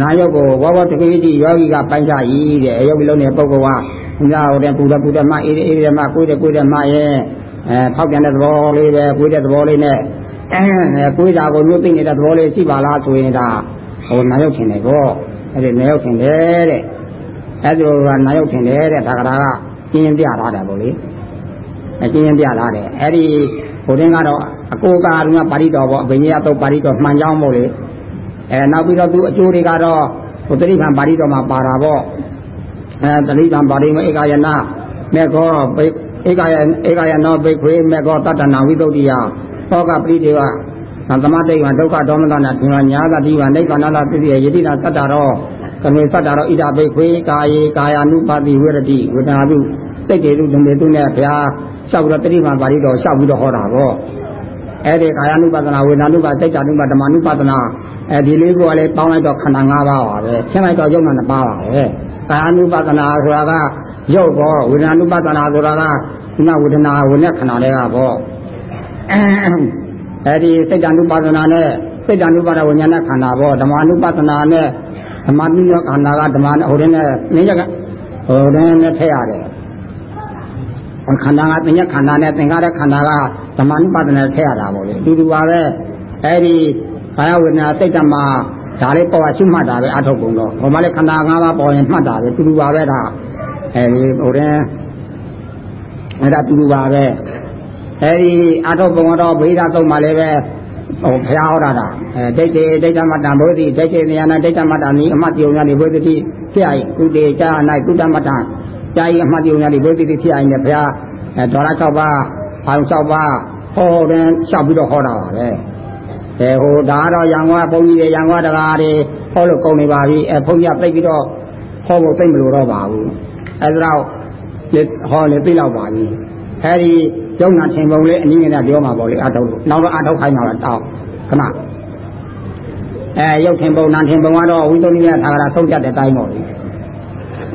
နာယုတ်ကိုဝဘတကိတိယောဂီကပိုင်းခြားရည်တဲ့အယုတ်လုံးတဲ့ပုဂ္ဂိုလ်ကညဟိုတဲ့ပူတဲ့ပူတဲ့မှအေးအေးတဲ့မှကိုယ်တဲ့ကိုယ်တဲ့မှရဲ့ အဲဖောက်ပြန်တဲ့သဘောလေးပဲကိုယ်တဲ့သဘောလေးနဲ့အဲကိုယ်တာကိုညှို့သိနေတဲ့သဘောလေးရှိပါလားဆိုရင်ဒါဟိုနာယုတ်ထင်တယ်ကောအဲ့ဒီနာယုတ်ထင်တယ်တဲ့အဲ့ဒီကနာယုတ်ထင်တယ်တဲ့ဒါကရာကကျင်းပြထားတယ်ပေါ့လေအကျင်းပြထားတယ်အဲ့ဒီဟိုတင်းကတော့အကိုကာကပါဠိတော်ပေါ့အဘိညာတော့ပါဠိတော်မှန်ကြောင်းမို့လေအဲနောက်ပြီးတော့သူအကျိုးတွေကတော့ဟိုတိဋ္ဌံပါဠိတော်မှာပါတာပေါ့အဲတိဋ္ဌံပါဠိမဧကယနာမေခော ဧကယဧကယနောဘိခွေမေခောတတ္တနာဝိသုဒ္ဓိယဟောကပရိဒေဝသမတိဝဒုက္ခဒေါမနနာဒီမှာညာသတိဝနိဗ္ဗာန်လာသတိယတိနာသတ္တရောကမေသတ္တရောဣဒဘိခွေကာယေကာယ ानु ပါတိဝေရတိဝေဒနာတုစိတ်တေတုဓမ္မေတုနဲ့ဘုရားလျှောက်ပြီးတော့တိဋ္ဌံပါဠိတော်လျှောက်ပြီးတော့ဟောတာပေါ့အဲ့ဒီကာယ ानु ပါဒနာဝေဒနာ ानु ပါစိတ် ानु ပါဓမ္မ ानु ပါဒနာအဲဒီလေးခုကလည်းပေါင်းလိုက်တော့ခန္ဓာ၅ပါးပါပဲရှင်းလိုက်တော့ယုံနာ၅ပါးပါပဲကာယ ानु ပါဒနာဆိုတာက ရုပ်ဘောဝေဒနာ ानु ပါဒနာဆိုတာကဒီမှာဝေဒနာဝင်တဲ့ခန္ဓာတွေကပေါ့အဲဒီစိတ် ानु ပါဒနာနဲ့စိတ် ानु ပါဒဝိညာဏခန္ဓာပေါ့ဓမ္မ ानु ပါဒနာနဲ့ဓမ္မနိယောခန္ဓာကဓမ္မဟိုတဲ့နဲ့နည်းရကဟိုတဲ့နဲ့ထည့်ရတယ်ခန္ဓာကသင်္ညခန္ဓာနဲ့သင်္ကားတဲ့ခန္ဓာကဓမ္မ ानु ပါဒနာထည့်ရတာပေါ့လေအတူတူပါပဲအဲဒီကာယဝေဒနာစိတ်ဓမ္မဒါလေးပေါ်ရှိမှတ်တာပဲအထုတ်ကုန်တော့ဟိုမှာလေခန္ဓာ၅ပါးပေါ်ရင်မှတ်တာပဲတူတူပါပဲဒါ အဲဒီဟိုတဲ့အဲ့ဒါတူတူပါပဲအဲဒီအထုတ်ပုံတော့ဗိဓာသုံးမှာလည်းပဲဟိုဘုရားဟောတာအဲဒိဋ္ဌိဒိဋ္ဌမတ္တဘုဒ္ဓိဒိဋ္ဌိဉာဏဒိဋ္ဌမတ္တနိအမှတ်ပြုံညာနိဘုဒ္ဓတိဖြစ်ရကုတေကြာ၌ကုတ္တမတ္တကြာဤအမှတ်ပြုံညာနိဘုဒ္ဓတိဖြစ်ရနေဘုရားအဲဒေါရ၆ပါးအောင်၆ပါးဟောတယ်လျှောက်ပြီးတော့ဟောတာပါပဲအဲဟိုဒါကတော့ရံဝါဘုန်းကြီးတွေရံဝါတကားတွေဟောလို့ကုန်နေပါပြီအဲဘုန်းကြီးကသိပြီးတော့ဟောဖို့သိမလို့တော့ပါဘူး အဲဒါတော့ဟောလေသိတော့ပါပြီအဲဒီကျုံနာထင်ပုံလေးအနည်းငယ်နဲ့ပြောမှာပေါ့လေအထုတ်လို့နောက်တော့အထုတ်ခိုင်းမှာတော့တောင်းခဏအဲရုပ်ထင်ပုံနာထင်ပုံကတော့ဝိသုဒ္ဓိယသာဂရာဆုံးဖြတ်တဲ့အတိုင်းပေါ့လေ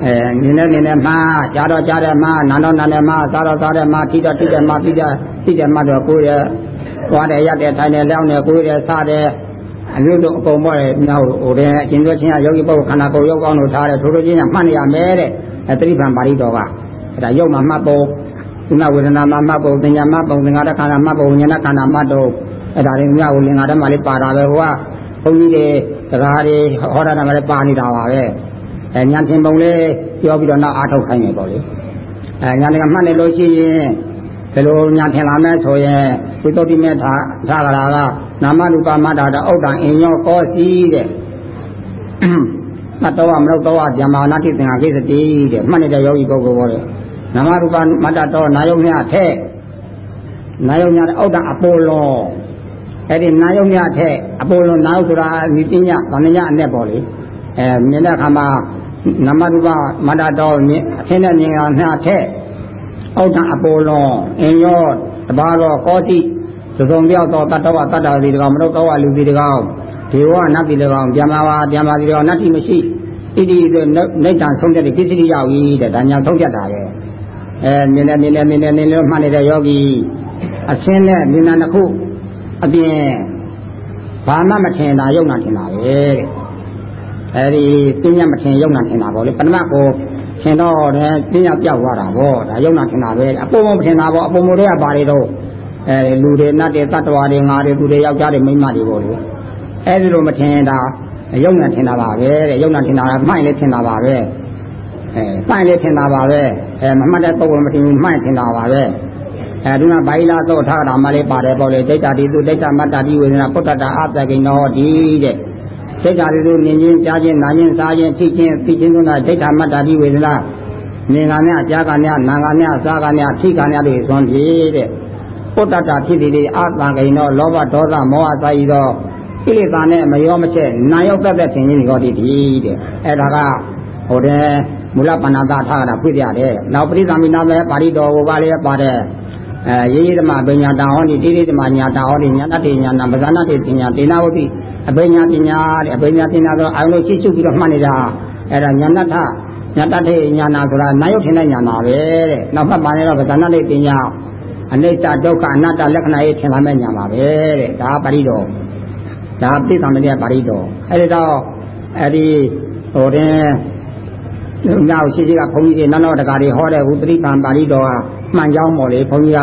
အဲနင်းနေနေနေမှာကြားတော့ကြားတယ်မှာနာတော့နာတယ်မှာစားတော့စားတယ်မှာထိတော့ထိတယ်မှာပြီးတယ်ပြီးတယ်မှာတော့ကိုယ်ရသွားတယ်ရက်တယ်ထိုင်တယ်လျောင်းတယ်ကိုယ်ရစားတယ်အလို့တော့အကုန်ပေါ့လေမြောက်ဟိုတဲ့အကျဉ်းပြောချင်းကယောဂီပုဂ္ဂိုလ်ခန္ဓာကိုယ်ရုပ်ကောင်းလို့ထားတယ်ထိုးထိုးချင်းကမှတ်နေရမယ်တဲ့ အဲတိရိပံပါဠိတော်ကအဲဒါရုပ်မှာမှတ်ဖို့ဒီမှာဝေဒနာမှာမှတ်ဖို့သင်ညာမှတ်ဖို့သင်္ဃာတခန္ဓာမှတ်ဖို့ဉာဏခန္ဓာမှတ်တော့အဲဒါတွေမြောက်လင်္ကာဓမ္မလေးပါတာပဲဟိုကဘုန်းကြီးတွေတရားတွေဟောတာမှလည်းပါနေတာပါပဲအဲညာသင်ပုံလေးပြောပြီးတော့နောက်အားထုတ်ခိုင်းနေပေါ့လေအဲညာတွေကမှတ်နေလို့ရှိရင်ဘယ်လိုညာထင်လာမဲ့ဆိုရင်ဝိသုဒ္ဓိမေထာသာဂရာကနာမရူပမတ္တာတဥဒ္ဒံအင်ညောကောစီတဲ့ မတ်တော်မလို့တော့ဇမနာတိသင်္ဃကိစ္စတိတဲ့မှတ်နေတဲ့ယောဂီပုဂ္ဂိုလ်ပေါ်တယ်နာမရူပမတ္တတော်နာယုံမြထက်နာယုံမြတဲ့ဥဒ္ဒံအပိုလောအဲ့ဒီနာယုံမြထက်အပိုလောနာယုဆိုတာနိတိညဗန္ဓညအနဲ့ပေါ့လေအဲမြင်တဲ့အခါမှာနမရူပမတ္တတော်အထင်းနဲ့မြင်တာနှထက်ဩတံအပေါ်လောအင်ရောတပါတော်ကောတိသုံးပြောက်တော်တတ္တဝတတ္တတိတကောင်မလို့တော်ဝလူတိတကောင်ဒေဝနတ်တိတကောင်ပြန်ပါပါပြန်ပါတိတကောင်နတ်တိမရှိ ဣတိဆိုနိဋ္ဌာန်ဆုံးဖြတ်တဲ့ကိစ္စတိရောက်ပြီတဲ့ဒါညာဆုံးဖြတ်တာရဲ့အဲမြင်နေမြင်နေမြင်နေနေလို့မှတ်နေတဲ့ယောဂီအစင်းနဲ့ဉာဏ်တစ်ခုအပြင်ဘာမှမထင်တာယုံနာထင်တာပဲတဲ့အဲဒီပညာမထင်ယုံနာထင်တာပေါ့လေပဏမကိုထင်တော့တယ်ပညာပြောက်သွားတာပေါ့ဒါယုံနာထင်တာပဲအပေါ်မထင်တာပေါ့အပေါ်မိုတွေကဘာတွေတော့အဲလူတွေနတ်တွေတတ္တဝါတွေငါတွေသူတွေယောက်ျားတွေမိန်းမတွေပေါ့လေအဲဒီလိုမထင်တာ ယုံနာထင်တာပါပဲတဲ့ယုံနာထင်တာကမှိုင်းလေးထင်တာပါပဲအဲမှိုင်းလေးထင်တာပါပဲအဲမမှတ်တဲ့ပုံကမထင်ဘူးမှိုင်းထင်တာပါပဲအဲဒီမှာဘာိလာသောထားတာမှလေးပါတယ်ပေါ့လေဒိဋ္ဌာတိသူဒိဋ္ဌမတ္တာတိဝေဒနာပုတ္တတာအပ္ပကိနောဒီတဲ့ဒိဋ္ဌာတိသူမြင်ချင်းကြားချင်းနားချင်းစားချင်းသိချင်းသိချင်းတို့ကဒိဋ္ဌမတ္တာတိဝေဒနာမြင်ကမြအကြားကမြနာကမြစားကမြထိကမြတွေသွန်ပြေတဲ့ပုတ္တတာဖြစ်သည်အပ္ပကိနောလောဘဒေါသမောဟသာဤသော ကိလေသာနဲ့မရောမချက်နာရောက်တတ်တဲ့သင်္ချင်းတွေဟောဒီဒီတဲ့အဲ့ဒါကဟိုတဲ့မူလပဏ္ဏတာထားတာဖွင့်ရတယ်နောက်ပရိသမီနာမဲပါဠိတော်ကိုပါလေပါတယ်အဲရေးရေးဓမ္မပညာတာဟောဒီတိတိဓမ္မညာတာဟောဒီညာတတ်တိညာနာပဇာနာတိပညာတေနာဝတိအပညာပညာတဲ့အပညာပညာဆိုအာယုလို့ရှိရှုပြီးတော့မှတ်နေတာအဲ့ဒါညာတတ်ညာတတ်တိညာနာဆိုတာနာယုတ်ထင်တဲ့ညာနာပဲတဲ့နောက်မှတ်ပါနေတော့ပဇာနာတိပညာအနိစ္စဒုက္ခအနတ္တလက္ခဏာရေးထင်လာမဲ့ညာပါပဲတဲ့ဒါပါဠိတော် ဒါပိသမတိပါဠိတော်အဲ့ဒီတော့အဲ့ဒီဟိုတဲ့နောက်ရှိရှိကဘုန်းကြီးတွေနောက်နောက်တကာတွေဟောတဲ့ဥပရိပံပါဠိတော်ကမှန်ကြောင်းပေါ့လေဘုန်းကြီးက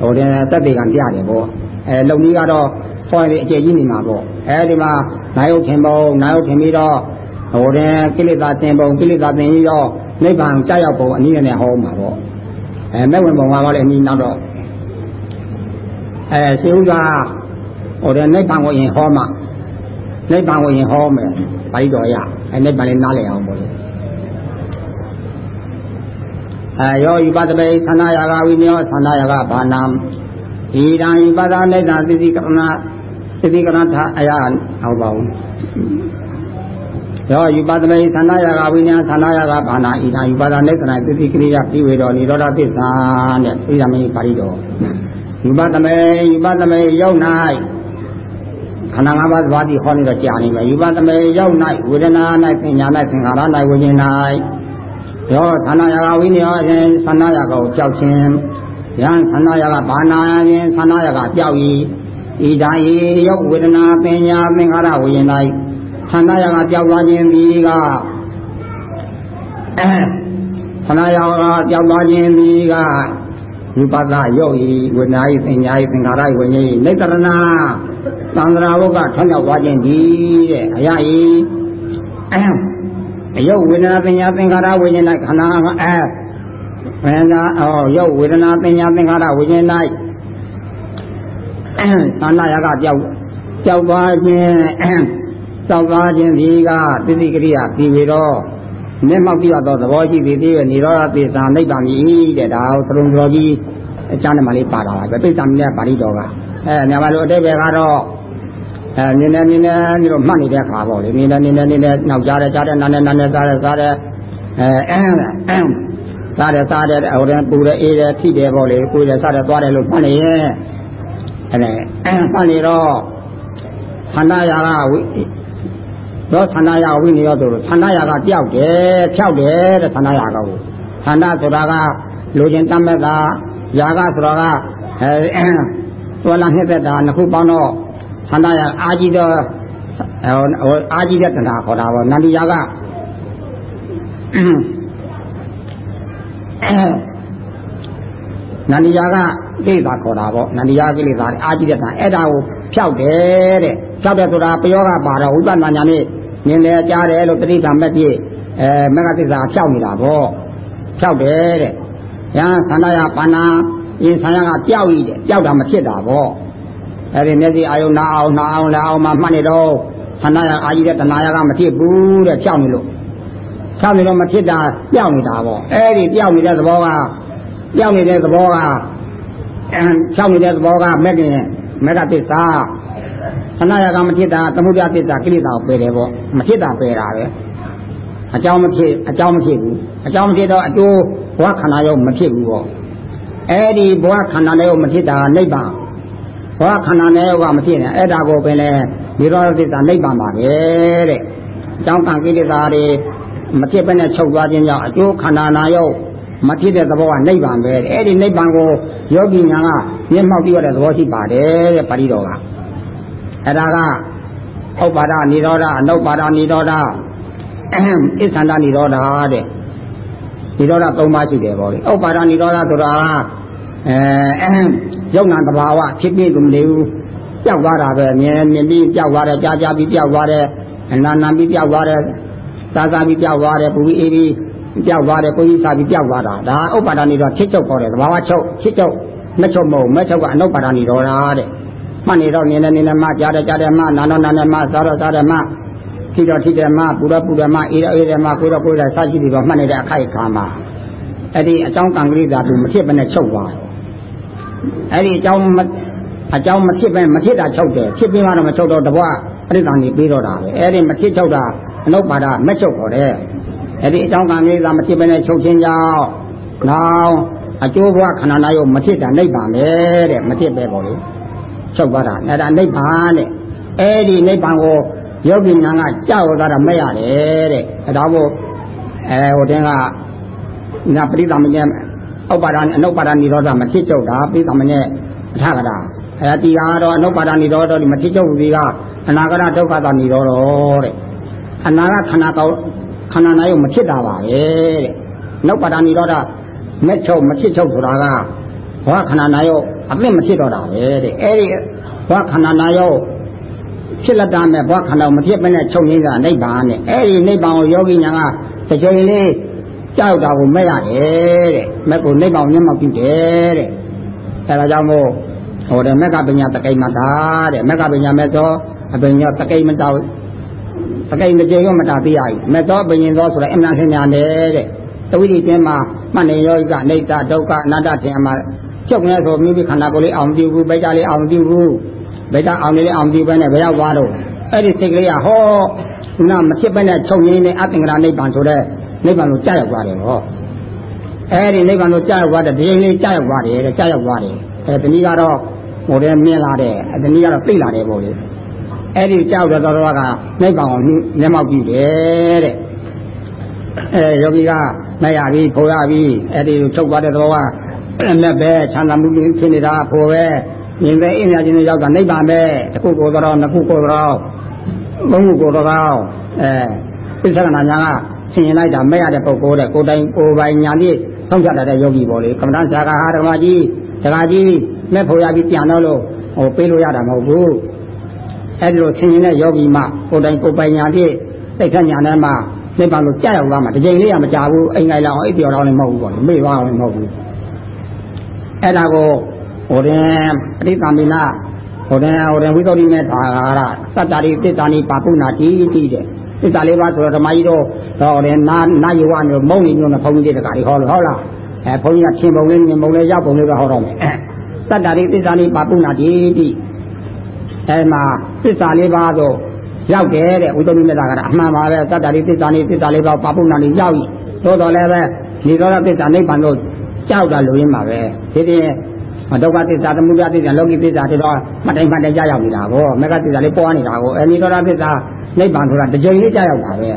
ဟိုတဲ့တက်တေကံပြတယ်ပေါ့အဲလုံကြီးကတော့ဟောရင်အကျယ်ကြီးနေမှာပေါ့အဲဒီမှာနာယုတ်ထင်ပုံနာယုတ်ထင်ပြီးတော့ဟိုတဲ့ကိလေသာတင်ပုံကိလေသာတင်ပြီးတော့နိဗ္ဗာန်ကြောက်ရောက်ပုံအနည်းနဲ့ဟောမှာပေါ့အဲမဲ့ဝင်ပုံကတော့လည်းအနည်းနောက်တော့အဲစေဥစွာ ဟိုတဲ့နိဗ္ဗာန်ကိုရင်ဟောမှာနိဗ္ဗာန်ကိုရင်ဟောမယ်ပါဠိတော်ရအဲနိဗ္ဗာန်လေးနားလည်အောင်ပေါ့လေအဲယောဤပတမေသန္နာယာကဝိနယောသန္နာယာကဘာနာဤတံဤပဒနိဒာသတိကရဏသတိကရဏအယဟောပါဦးယောဤပတမေသန္နာယာကဝိနယောသန္နာယာကဘာနာဤတံဤပဒနိဒာသတိကရိယပြီးဝေတော်និရောဓသစ္စာတဲ့ဣဒမေပါဠိတော်ဤပတမေဤပတမေရောက်၌ခ န္ဓာ၅ပါးသဘာတိဟောနေတော့ကြာနေမယ်ယူပသမေရောက်၌ဝေဒနာ၌ပညာ၌သင်္ခါရ၌ဝိညာဉ်၌ရောသန္နာယာကဝိနည်းအခြင်းသန္နာယာကိုကြောက်ခြင်းယံသန္နာယာကဘာနာခြင်းသန္နာယာကကြောက်၏ဤဒါဤရောက်ဝေဒနာပညာသင်္ခါရဝိညာဉ်၌သန္နာယာကကြောက်သွားခြင်းဒီကသန္နာယာကကြောက်သွားခြင်းဒီကဝိပဿယောဤဝိညာဉ်ဤပညာဤသင်္ခါရဤဝိညာဉ်ဤနေတရဏ သန္တရာဘုကထွန်းရောက်သွားခြင်းဒီတဲ့အရာဤအယုတ်ဝေဒနာပညာသင်္ခါရဝိညာဉ်၌ခန္ဓာကအဲဘယ်ကအောယုတ်ဝေဒနာပညာသင်္ခါရဝိညာဉ်၌သန္နာယကကြောက်ကြောက်သွားခြင်းကြောက်သွားခြင်းဒီကသတိကရိယာပြီးပြီတော့မျက်မှောက်ပြရသောသဘောရှိသည်သေးရဲ့និရောဓသေသာနိဗ္ဗာန်ကြီးတဲ့ဒါကိုသရုံတော်ကြီးအကျမ်းထဲမှာလေးပါတာပါပဲပိဋကမြတ်ပါဠိတော်က အဲမြန်မာလိုအတိတ်ပဲကတော့အဲနင်းနေနင်းနေပြီးတော့မှတ်နေတဲ့ခါပေါ့လေနင်းနေနင်းနေနင်းနေနောက်ကြားတယ်ကြားတယ်နားနေနားနေစားတယ်စားတယ်အဲအဲအဲစားတယ်စားတယ်ဟိုတည်းပူတယ်အေးတယ်ထိတယ်ပေါ့လေကိုယ်တယ်စားတယ်သွားတယ်လို့မှတ်နေရဲ့အဲအဲမှတ်နေတော့ခန္ဓာရာကဝိတော့ခန္ဓာရာဝိနည်းရောဆိုလို့ခန္ဓာရာကတယောက်တယ်ဖြောက်တယ်တဲ့ခန္ဓာရာကကိုခန္ဓာဆိုတာကလူချင်းတတ်မဲ့တာယာကဆိုတာကအဲ တော်လာနှစ်သက်တာနှစ်ခုပေါင်းတော့ခန္ဓာရအာကြီးသောဟိုအာကြီးတဲ့တဏှာခေါ်တာပေါ့နန္ဒီယာကနန္ဒီယာကကိလေသာခေါ်တာပေါ့နန္ဒီယာကိလေသာအာကြီးတဲ့တဏှာအဲ့ဒါကိုဖြောက်တယ်တဲ့ဖြောက်တယ်ဆိုတာပယောကပါတော့ဝိပဿနာညာနဲ့မြင်တယ်ကြားတယ်လို့တတိကမက်ပြည့်အဲမက္ကသစ္စာဖြောက်နေတာပေါ့ဖြောက်တယ်တဲ့ယံခန္ဓာရပါဏာ ရင်ဆံရကကြောက်ရည်တဲ့ကြောက်တာမဖြစ်တာပေါ့အဲ့ဒီမျက်စိအာယုံနာအောင်နာအောင်လာအောင်မှမှတ်နေတော့ခန္ဓာရအာကြီးတဲ့တဏှာရကမဖြစ်ဘူးတဲ့ကြောက်နေလို့ကြောက်နေတော့မဖြစ်တာကြောက်နေတာပေါ့အဲ့ဒီကြောက်နေတဲ့သဘောကကြောက်နေတဲ့သဘောကကြောက်နေတဲ့သဘောကမက်ကင်မက်ကသစ္စာခန္ဓာရကမဖြစ်တာသမုဒယသစ္စာကိလေသာကိုပယ်တယ်ပေါ့မဖြစ်တာပယ်တာပဲအကြောင်းမဖြစ်အကြောင်းမဖြစ်ဘူးအကြောင်းမဖြစ်တော့အတိုးဘဝခန္ဓာရောမဖြစ်ဘူးပေါ့ အဲ့ဒီဘဝခန္ဓာနဲ့ကိုမဖြစ်တာနိဗ္ဗာန်ဘဝခန္ဓာနဲ့ကမဖြစ်နဲ့အဲ့ဒါကိုပဲလေနိရောဓသစ္စာနိဗ္ဗာန်ပါပဲတဲ့အကြောင်းကံကိလေသာတွေမဖြစ်ဘဲနဲ့ချုပ်သွားခြင်းကြောင့်အကျိုးခန္ဓာနာယုတ်မဖြစ်တဲ့သဘောကနိဗ္ဗာန်ပဲအဲ့ဒီနိဗ္ဗာန်ကိုယောဂီညာကမျက်မှောက်ပြုရတဲ့သဘောရှိပါတယ်တဲ့ပါဠိတော်ကအဲ့ဒါကဥပါဒနိရောဓအနုပါဒနိရောဓအစ္ဆန္ဒနိရောဓတဲ့နိရောဓ၃ပါးရှိတယ်ပေါ့လေဥပါဒနိရောဓဆိုတာက အဲယုံနာတဘာဝဖြစ်ဖြစ်ကိုမနေဘူးပျောက်သွားတာပဲမြင်မြင်ပြီးပျောက်သွားတယ်ကြားကြားပြီးပျောက်သွားတယ်အနာနာပြီးပျောက်သွားတယ်စားစားပြီးပျောက်သွားတယ်ပူပြီးအေးပြီးပျောက်သွားတယ်ကိုကြီးစားပြီးပျောက်သွားတာဒါဥပ္ပါဒဏီတော့ဖြစ်ချုပ်ခေါ်တယ်တဘာဝချုပ်ဖြစ်ချုပ်မချုပ်မဟုတ်မချုပ်ကအနုပ္ပါဒဏီတော့လားတဲ့မှတ်နေတော့မြင်နေနေနေမှကြားတယ်ကြားတယ်မှနာတော့နာတယ်မှစားတော့စားတယ်မှထိတော့ထိတယ်မှပူတော့ပူတယ်မှအေးတော့အေးတယ်မှကိုတော့ကိုတော့စရှိပြီးတော့မှတ်နေတဲ့အခိုက်အခါမှာအဲ့ဒီအကြောင်းကံကလေးသာသူမဖြစ်ဘဲနဲ့ချုပ်သွားတယ် အဲ့ဒီအကြောင်းအကြောင်းမဖြစ်ပဲမဖြစ်တာချုပ်တယ်ဖြစ်ပြီးမှတော့မချုပ်တော့တဘွားပြိတ္တန်ကြီးပြီးတော့တာပဲအဲ့ဒီမဖြစ်ချုပ်တာအနုပါဒမချုပ်ခေါ်တယ်အဲ့ဒီအကြောင်းကံလေးသာမဖြစ်ပဲနဲ့ချုပ်ခြင်းကြောင့်နောက်အကျိုးဘဝခန္ဓာနာယုတ်မဖြစ်တာနိဗ္ဗာန်ပဲတဲ့မဖြစ်ပဲပေါ့လေချုပ်သွားတာအဲ့ဒါနိဗ္ဗာန်တဲ့အဲ့ဒီနိဗ္ဗာန်ကိုယောဂီညာကကြောက်သွားတာမရတယ်တဲ့အဲဒါမို့အဲဟိုတင်းကနာပရိသမဉ္ဇ ဥပ္ပါဒာအနုပ္ပါဒနိရောဓမဖြစ်ချုပ်တာပိသမနဲ့အထကတာအဲတီဟာတော့အနုပ္ပါဒနိရောဓဒီမဖြစ်ချုပ်ဘူးဒီကအနာဂတဒုက္ခတာနိရောဓတဲ့အနာဂတ်ခန္ဓာကောခန္ဓာနာယုမဖြစ်တာပါပဲတဲ့အနုပ္ပါဒနိရောဓမချုပ်မဖြစ်ချုပ်ဆိုတာကဘောခန္ဓာနာယုအသိမဖြစ်တော့တာပဲတဲ့အဲဒီဘဝခန္ဓာနာယောဖြစ်လက်တာမဲ့ဘဝခန္ဓာမဖြစ်မနဲ့ချုပ်ငင်းတာနိဗ္ဗာန်နဲ့အဲ့ဒီနိဗ္ဗာန်ကိုယောဂီညာကတစ်ချိန်လေး ကြောက်တာကိုမဲ့ရတယ်တဲ့မဲ့ကိုနိဗ္ဗာန်မျက်မှောက်ပြုတယ်တဲ့အဲဒါကြောင့်မို့ဟိုတဲ့မက္ကပညာတကိမတာတဲ့မက္ကပညာမဲ့သောအပညာတကိမတာတကိမကျေရောမတာပြရည်မဲ့သောပညာသောဆိုတော့အမှန်ဆင်ညာတယ်တဲ့တဝိတိကျင်းမှာမှတ်နေယောဂီကအိဋ္ဌဒုက္ခအနတ္တထင်မှာချုပ်နေဆိုမိမိခန္ဓာကိုယ်လေးအောင်ပြုဘူးပိဋကလေးအောင်ပြုဘူးဗိဒ္ဓအောင်လေးအောင်ပြုပဲနဲ့ဘယ်ရောက်သွားတော့အဲ့ဒီစိတ်ကလေးကဟောနာမဖြစ်ပဲနဲ့ချုပ်ရင်းနဲ့အသင်္ကရာနိဗ္ဗာန်ဆိုတဲ့ နိဗ္ဗာန်ကိုကြားရောက်သွားတယ်ဟောအဲ့ဒီနိဗ္ဗာန်ကိုကြားရောက်သွားတဲ့ဒီရင်လေးကြားရောက်သွားတယ်တဲ့ကြားရောက်သွားတယ်အဲတနည်းကတော့ဟိုတဲ့မြင်လာတယ်တနည်းကတော့သိလာတယ်ပေါ့လေအဲ့ဒီကြောက်တဲ့တော်တော်ကနိဗ္ဗာန်ကိုမျက်မှောက်ပြုတယ်တဲ့အဲယောဂီကမရပြီဖိုးရပြီအဲ့ဒီထုတ်သွားတဲ့တော်ကနဲ့ပဲချမ်းသာမှုဖြစ်နေတာဖိုးပဲမြင်တဲ့အင်းညာချင်းရောက်တာနိဗ္ဗာန်ပဲတစ်ခုကိုတော်နှစ်ခုကိုတော်သုံးခုကိုတော်အဲသစ္စာကနာညာက ဆင်ရင်လိုက်တာမဲ့ရတဲ့ပုဂ္ဂိုလ်တဲ့ကိုယ်တိုင်ကိုယ်ပိုင်ညာပြည့်ဆုံးဖြတ်တဲ့ယောဂီပေါ့လေကမ္မဋ္ဌာန်းဇာကဟာဓမ္မကြီးဓမ္မကြီးမဲ့ဖို့ရပြီးပြန်တော့လို့ဟိုပေးလို့ရတာမဟုတ်ဘူးအဲဒီလိုဆင်ရင်တဲ့ယောဂီမှကိုယ်တိုင်ကိုယ်ပိုင်ညာပြည့်သိက္ခာညာနဲ့မှနိဗ္ဗာန်ကိုကြားရောက်သွားမှာတစ်ချိန်လေးကမကြဘူးအိမ်ငိုင်လောက်အိပ်ပြော်တော့လည်းမဟုတ်ဘူးပေါ့လေမေ့သွားအောင်မဟုတ်ဘူးအဲ့ဒါကိုဟိုတဲ့ပဋိသမိနာဟိုတဲ့ဟိုတဲ့ဝိသုဒ္ဓိမေသာရသတ္တရိသစ္စာနိပါပုနာတိတိတဲ့ သစ္စာလေးပါးဆိုတော့ဓမ္မကြီးတော့ဟောတဲ့နာနာယဝမျိုးမုံနေမျိုးနဲ့ဘုန်းကြီးတွေတကားတွေဟောလို့ဟုတ်လားအဲဘုန်းကြီးကထင်ပုံလေးမြင်ပုံလေးရောက်ပုံလေးပဲဟောတော့မယ်သတ္တရိသစ္စာနိပါပုနာတိတိအဲမှာသစ္စာလေးပါးဆိုရောက်တယ်တဲ့ဝိသုဒ္ဓိမေသာကအမှန်ပါပဲသတ္တရိသစ္စာနိသစ္စာလေးပါးပါပုနာတိရောက်ပြီသို့တော်လည်းပဲဒီတော့သစ္စာနိဗ္ဗာန်တို့ကြောက်တာလို့ရင်းပါပဲဒီတည်းဒုက္ခသစ္စာသမုဒယသစ္စာလောကီသစ္စာတွေတော့မတိုင်မတိုင်ကြားရောက်နေတာကိုမေဃသစ္စာလေးပေါ်နေတာကိုအဲနိရောဓသစ္စာ နိဗ္ဗာန်ဆိုတာတစ်ကြိမ်လေးကြားရောက်တာပဲ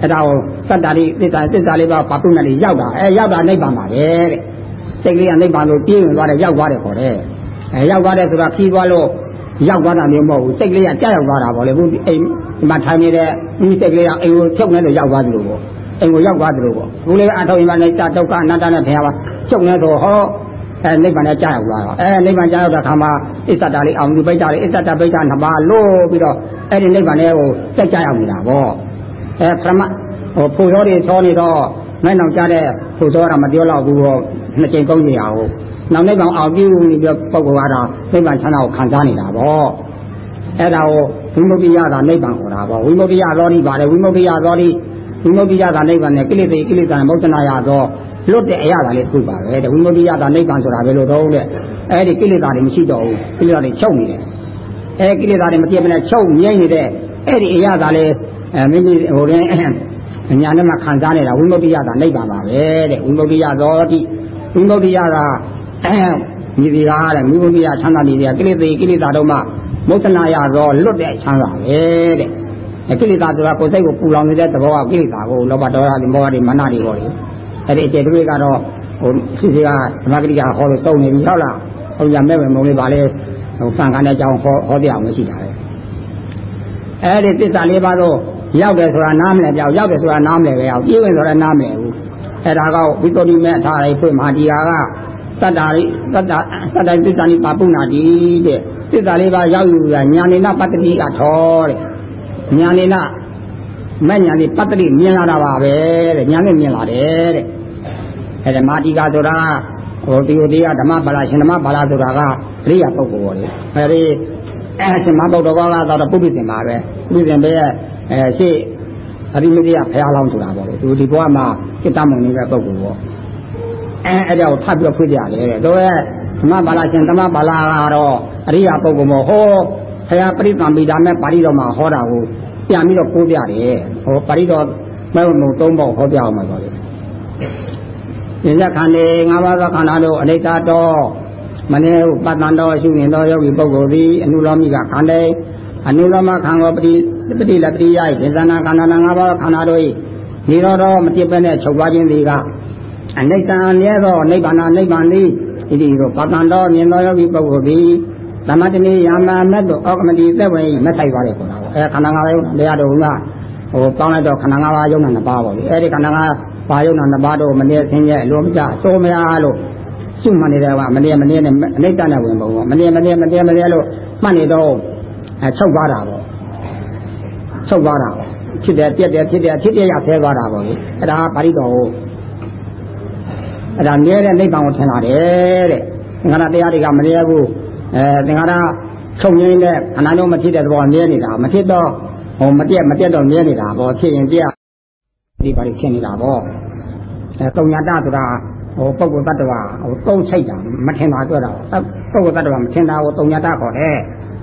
အဲဒါကိုသတ္တရိသစ္စာသစ္စာလေးပါပါပုဏ္ဏလေးရောက်တာအဲရောက်တာနိဗ္ဗာန်ပါပဲတဲ့စိတ်ကလေးကနိဗ္ဗာန်ကိုပြည့်ဝင်သွားတယ်ရောက်သွားတယ်ခေါ်တယ်အဲရောက်သွားတယ်ဆိုတာခီးသွားလို့ရောက်သွားတာမျိုးမဟုတ်ဘူးစိတ်ကလေးကကြားရောက်သွားတာပေါ့လေခုအိမ်ဒီမှာထိုင်နေတဲ့ဒီစိတ်ကလေးကအိမ်ကိုချုပ်နေလို့ရောက်သွားသလိုပေါ့အိမ်ကိုရောက်သွားသလိုပေါ့ခုလေးအထောက်အပံ့နဲ့ဒုက္ခအနတ္တနဲ့ဘုရားပါချုပ်နေတော့ဟော အဲနိဗ္ဗာန်နဲ့ကြာရောက်လာတာအဲနိဗ္ဗာန်ကြာရောက်တဲ့ခါမှာအစ္စတလေးအောင်ဒီပိဋကလေးအစ္စတပိဋကနှစ်ပါးလို့ပြီးတော့အဲ့ဒီနိဗ္ဗာန်လေးကိုတက်ကြာရောက်နေတာပေါ့အဲပရမဟိုဖို့ရောတွေသောနေတော့မဲ့နောက်ကြတဲ့ဖို့သောတာမပြောတော့ဘူးတော့နှစ်ကြိမ်သုံးကြိမ်အောင်နောက်နိဗ္ဗာန်အောင်ပြုနေပြီးပုဂ္ဂိုလ်ကတော့နိဗ္ဗာန်ချမ်းသာကိုခံစားနေတာပေါ့အဲ့ဒါကိုဝိမုတ်တိယသာနိဗ္ဗာန်ခေါ်တာပေါ့ဝိမုတ်တိယသောတိပါတယ်ဝိမုတ်တိယသောတိဝိမုတ်တိယသာနိဗ္ဗာန်နဲ့ကိလေသာကိလေသာမုဒ္ဒနာရသော လွတ်တဲ့အရာသာလေးခုပါပဲတဲ့ဝိမု ക്തി ရတာနိဗ္ဗာန်ဆိုတာပဲလို့တော့တဲ့အဲ့ဒီကိလေသာတွေမရှိတော့ဘူးကိလေသာတွေချုပ်နေတယ်အဲကိလေသာတွေမပြည့်မနဲ့ချုပ်ငြိမ့်နေတဲ့အဲ့ဒီအရာသာလေးအဲမိမိဟိုတဲ့ညာနဲ့မှခံစားနေတာဝိမု ക്തി ရတာနိဗ္ဗာန်ပါပဲတဲ့ဝိမု ക്തി ရသောတိဝိမု ക്തി ရတာမိဒီကားတဲ့မိမု ക്തി ရချမ်းသာနေတဲ့ကိလေသာကိလေသာတို့မှမုတ်တနာရသောလွတ်တဲ့ချမ်းသာပဲတဲ့ကိလေသာဆိုတာကိုယ်စိတ်ကိုပူလောင်နေတဲ့သဘောကကိလေသာကိုလောဘဒေါသမောဟတွေမာနတွေဟောတယ် အဲ့ဒီအကျေတွေကတော့ဟိုရှိစီကဓမ္မဂရိကဟောလို့တုံနေပြီဟုတ်လားဟုတ်ရမဲ့မုံလေးပါလေဟိုစံခန်းတဲ့အကြောင်းဟောဟောပြအောင်ရှိတာလေအဲ့ဒီသစ္စာလေးပါတော့ရောက်တယ်ဆိုတာနားမလဲပြောက်ရောက်တယ်ဆိုတာနားမလဲပဲအောင်ပြေးဝင်ဆိုတာနားမလဲဘူးအဲ့ဒါကဝိသုဒ္ဓိမဲ့ထားလိုက်ဖွင့်မာဒီယာကတတ္တာရိတတ္တာတတ္တသစ္စာနိပါပုဏ္ဏတိတဲ့သစ္စာလေးပါရောက်ယူတာညာနေနပတ္တိကထောတဲ့ညာနေန မဲ့ညာနေပတ္တိမြင်လာတာပါပဲတဲ့ညာနဲ့မြင်လာတယ်တဲ့အဲဒါမာတိကဆိုတာဟိုဒီဟိုတရားဓမ္မပါဠရှင်ဓမ္မပါဠဆိုတာကအရိယာပုဂ္ဂိုလ်ပေါ့လေအဲဒီအဲရှင်မဘုဒ္ဓကောကတော့ပုပ္ပိသင်ပါပဲပုပ္ပိသင်ပဲအဲရှေ့အရိမတိယဘုရားလောင်းဆိုတာပေါ့လေသူဒီဘဝမှာစိတ်တမုံနေတဲ့ပုဂ္ဂိုလ်ပေါ့အဲအဲ့ဒါကိုထပ်ပြီးဖွင့်ကြတယ်တဲ့တို့ရဲ့ဓမ္မပါဠရှင်ဓမ္မပါဠကတော့အရိယာပုဂ္ဂိုလ်မို့ဟောဘုရားပရိသံမိတာနဲ့ပါဠိတော်မှာဟောတာကို ပြန်ပြီးတော့ကိုးပြတယ်ဟောပါဠိတော်မဲ့မုံသုံးပေါ့ဟောပြအောင်မှာပါလေဉာဏ်ခန္ဓေငါးပါးသောခန္ဓာတို့အနိစ္စတော်မနေပတ္တန်တော်ရှုနေသောယောဂီပုဂ္ဂိုလ်သည်အနုလောမိကခန္ဓေအနုလောမခံောပတိပတိလပတိယိဒေသနာခန္ဓာငါးပါးခန္ဓာတို့၏နေတော်တော်မပြစ်ပဲနဲ့ချုပ်သွားခြင်းသည်ကအနိစ္စအမြဲသောနိဗ္ဗာန်နိဗ္ဗာန်သည်ဣတိတို့ပတ္တန်တော်မြင်သောယောဂီပုဂ္ဂိုလ်သည်သမတတိယာမမတ်တို့ဩကမတိသက်ဝင်မဆိုင်သွားတယ်ခေါ်တာပေါ့ အဲခန္ဓာငါးပါးတရားတော်ကဟိုတောင်းလိုက်တော့ခန္ဓာငါးပါးယုံနာနှစ်ပါးပေါ့လေအဲဒီခန္ဓာငါးပါးယုံနာနှစ်ပါးတို့မနေဆင်းရဲအလိုမကျအစိုးမရလို့ရှုမှတ်နေတယ်ကမနေမနေနဲ့အနိစ္စနဲ့ဝင်ပုံပေါ့မနေမနေမနေမနေလို့မှတ်နေတော့အဲချုပ်သွားတာပေါ့ချုပ်သွားတာပေါ့ဖြစ်တယ်ပြက်တယ်ဖြစ်တယ်ဖြစ်တယ်ရဆဲသွားတာပေါ့လေအဲ့ဒါပါဠိတော်ကိုအဲ့ဒါမြဲတဲ့နိဗ္ဗာန်ကိုထင်လာတယ်တဲ့သင်္ခါရတရားတွေကမမြဲဘူးအဲသင်္ခါရ ချုပ်ငင်းတဲ့အနာလုံးမဖြစ်တဲ့သဘောမြဲနေတာမဖြစ်တော့ဟိုမပြက်မပြက်တော့မြဲနေတာပေါ့ဖြစ်ရင်ပြက်ဒီပါဠိဖြစ်နေတာပေါ့အဲတုံညာတဆိုတာဟိုပုဂ္ဂိုလ်တ attva ဟိုသုံးချိတ်တာမထင်တာတွေ့တာပုဂ္ဂိုလ်တ attva မထင်တာကိုတုံညာတခေါ်တယ်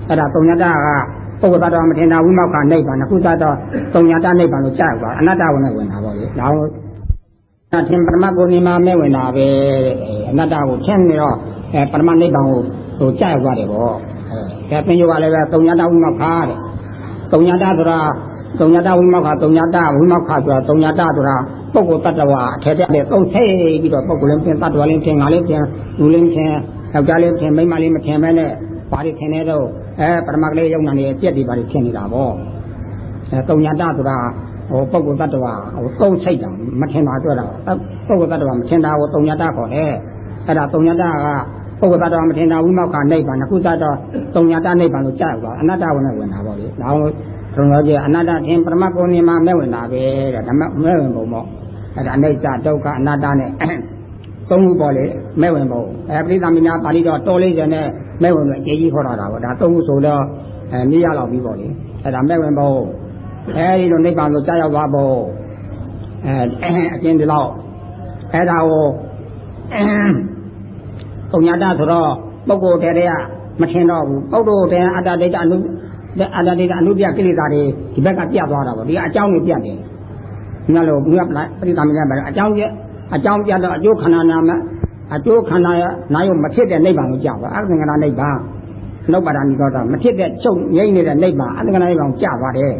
အဲ့ဒါတုံညာတကပုဂ္ဂိုလ်တ attva မထင်တာဝိမောက္ခနိဗ္ဗာန်အခုကတော့တုံညာတနိဗ္ဗာန်လို့ကြားသွားအနတ္တဝင်နဲ့ဝင်တာပေါ့လေဒါအထင်ပရမကိုယ်ကြီးမှာမဲ့ဝင်တာပဲအနတ္တကိုဖြန့်နေတော့အဲပရမနိဗ္ဗာန်ကိုဟိုကြားသွားတယ်ပေါ့ အဲပင်ယောကလည်းပဲတုံညာတဝိမောက္ခတဲ့တုံညာတဆိုတာတုံညာတဝိမောက္ခတုံညာတဝိမောက္ခဆိုတာတုံညာတဆိုတာပုဂ္ဂိုလ်တ attva အထက်တဲ့သုံးဆိတ်ပြီးတော့ပုဂ္ဂိုလ်လည်းဖြင့်တ attva လည်းဖြင့်ငါလည်းဖြင့်လူလည်းဖြင့်ယောက်ျားလည်းဖြင့်မိန်းမလည်းမဖြင့်မဲနဲ့ဘာတွေဖြင့်နေတော့အဲပရမကလေးယုံနာနေပြက်ဒီဘာတွေဖြင့်နေတာပေါ့အဲတုံညာတဆိုတာဟိုပုဂ္ဂိုလ်တ attva ဟိုသုံးဆိတ်တာမထင်တာတွေ့တာပုဂ္ဂိုလ်တ attva မထင်တာကိုတုံညာတခေါ်တယ်အဲ့ဒါတုံညာတက ပုဂ္ဂိုလ်တ attva မထင်တာဝိမောက္ခနိဗ္ဗာန်အခုတော့တုံညာတနိဗ္ဗာန်လို့ကြားသွားအနတ္တဝင်နဲ့ဝင်တာပေါ့လေဒါအောင်ဘုရားကြီးအနတ္တထင်ပရမကုဏ္ဏမှာမဲ့ဝင်တာပဲတဲ့ဓမ္မမဲ့ဝင်ပုံပေါ့အဲ့ဒါအနိစ္စဒုက္ခအနတ္တနဲ့သုံးခုပေါ်လေမဲ့ဝင်ပုံအဲပရိသမီနာပါဠိတော်တော်လေးစံနဲ့မဲ့ဝင်လို့အကျေကြီးခေါ်တာပါဒါသုံးခုဆိုတော့အဲမြည်ရလောက်ပြီးပေါ့လေအဲ့ဒါမဲ့ဝင်ပုံအဲဒီလိုနိဗ္ဗာန်ကိုကြားရောက်သွားဖို့အဲအကျဉ်းဒီလောက်အဲ့ဒါကို ပုံညာတဆိုတော့ပုဂ္ဂိုလ်တည်းတည်းကမထင်တော့ဘူးပုဂ္ဂိုလ်တည်းအတ္တဒိဋ္ဌအနုအတ္တဒိဋ္ဌအနုပြကိလေသာတွေဒီဘက်ကပြတ်သွားတာပေါ့ဒီအကြောင်းကိုပြတ်တယ်ညလို့ဘုရားပရိသမီးလည်းပဲအကြောင်းကျအကြောင်းပြတော့အကျိုးခန္ဓာနာမအကျိုးခန္ဓာရနာယုမဖြစ်တဲ့နိဗ္ဗာန်ကိုကြောက်ပါအသင်္ကနာနိဗ္ဗာန်နှုတ်ပါဒဏိရောဓမဖြစ်တဲ့ချုပ်ငိမ့်နေတဲ့နိဗ္ဗာန်အသင်္ကနာနိဗ္ဗာန်ကြာပါတယ်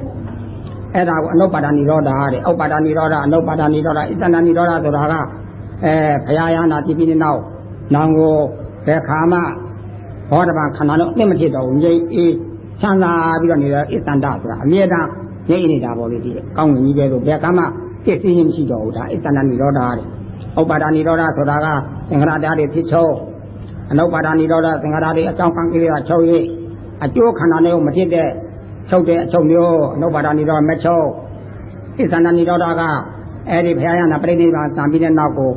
အဲ့ဒါကိုအနုပါဒနိရောဓတဲ့ဥပါဒနိရောဓအနုပါဒနိရောဓဣတဏနိရောဓဆိုတာကအဲဘုရားရဟနာတိပိနေနောက် နောင်ကိုဘယ်ခါမှဘောဓဘာခန္ဓာလုံးအသိမဖြစ်တော့ဘူးငြိမ့်အေးချမ်းသာပြီးတော့နေတဲ့ဣတန္တဆိုတာအမြဲတမ်းငြိမ့်နေတာပေါ့လေဒီကောင်းငင်ကြီးပဲလို့ဘယ်ကမှပြည့်စည်ခြင်းမရှိတော့ဘူးဒါဣတ္တနာနိရောဓတဲ့ဥပါဒာနိရောဓဆိုတာကသင်္ခါရတရားတွေဖြစ်ချုပ်အနုပါဒာနိရောဓသင်္ခါရတွေအကြောင်းကံကိလေသာချုပ်၍အကျိုးခန္ဓာနဲ့မဖြစ်တဲ့ချုပ်တဲ့အချုပ်မျိုးအနုပါဒာနိရောဓမချုပ်ဣသန္တနိရောဓကအဲ့ဒီဘုရားရနာပြိဋိဘာသံပြီးတဲ့နောက်ကို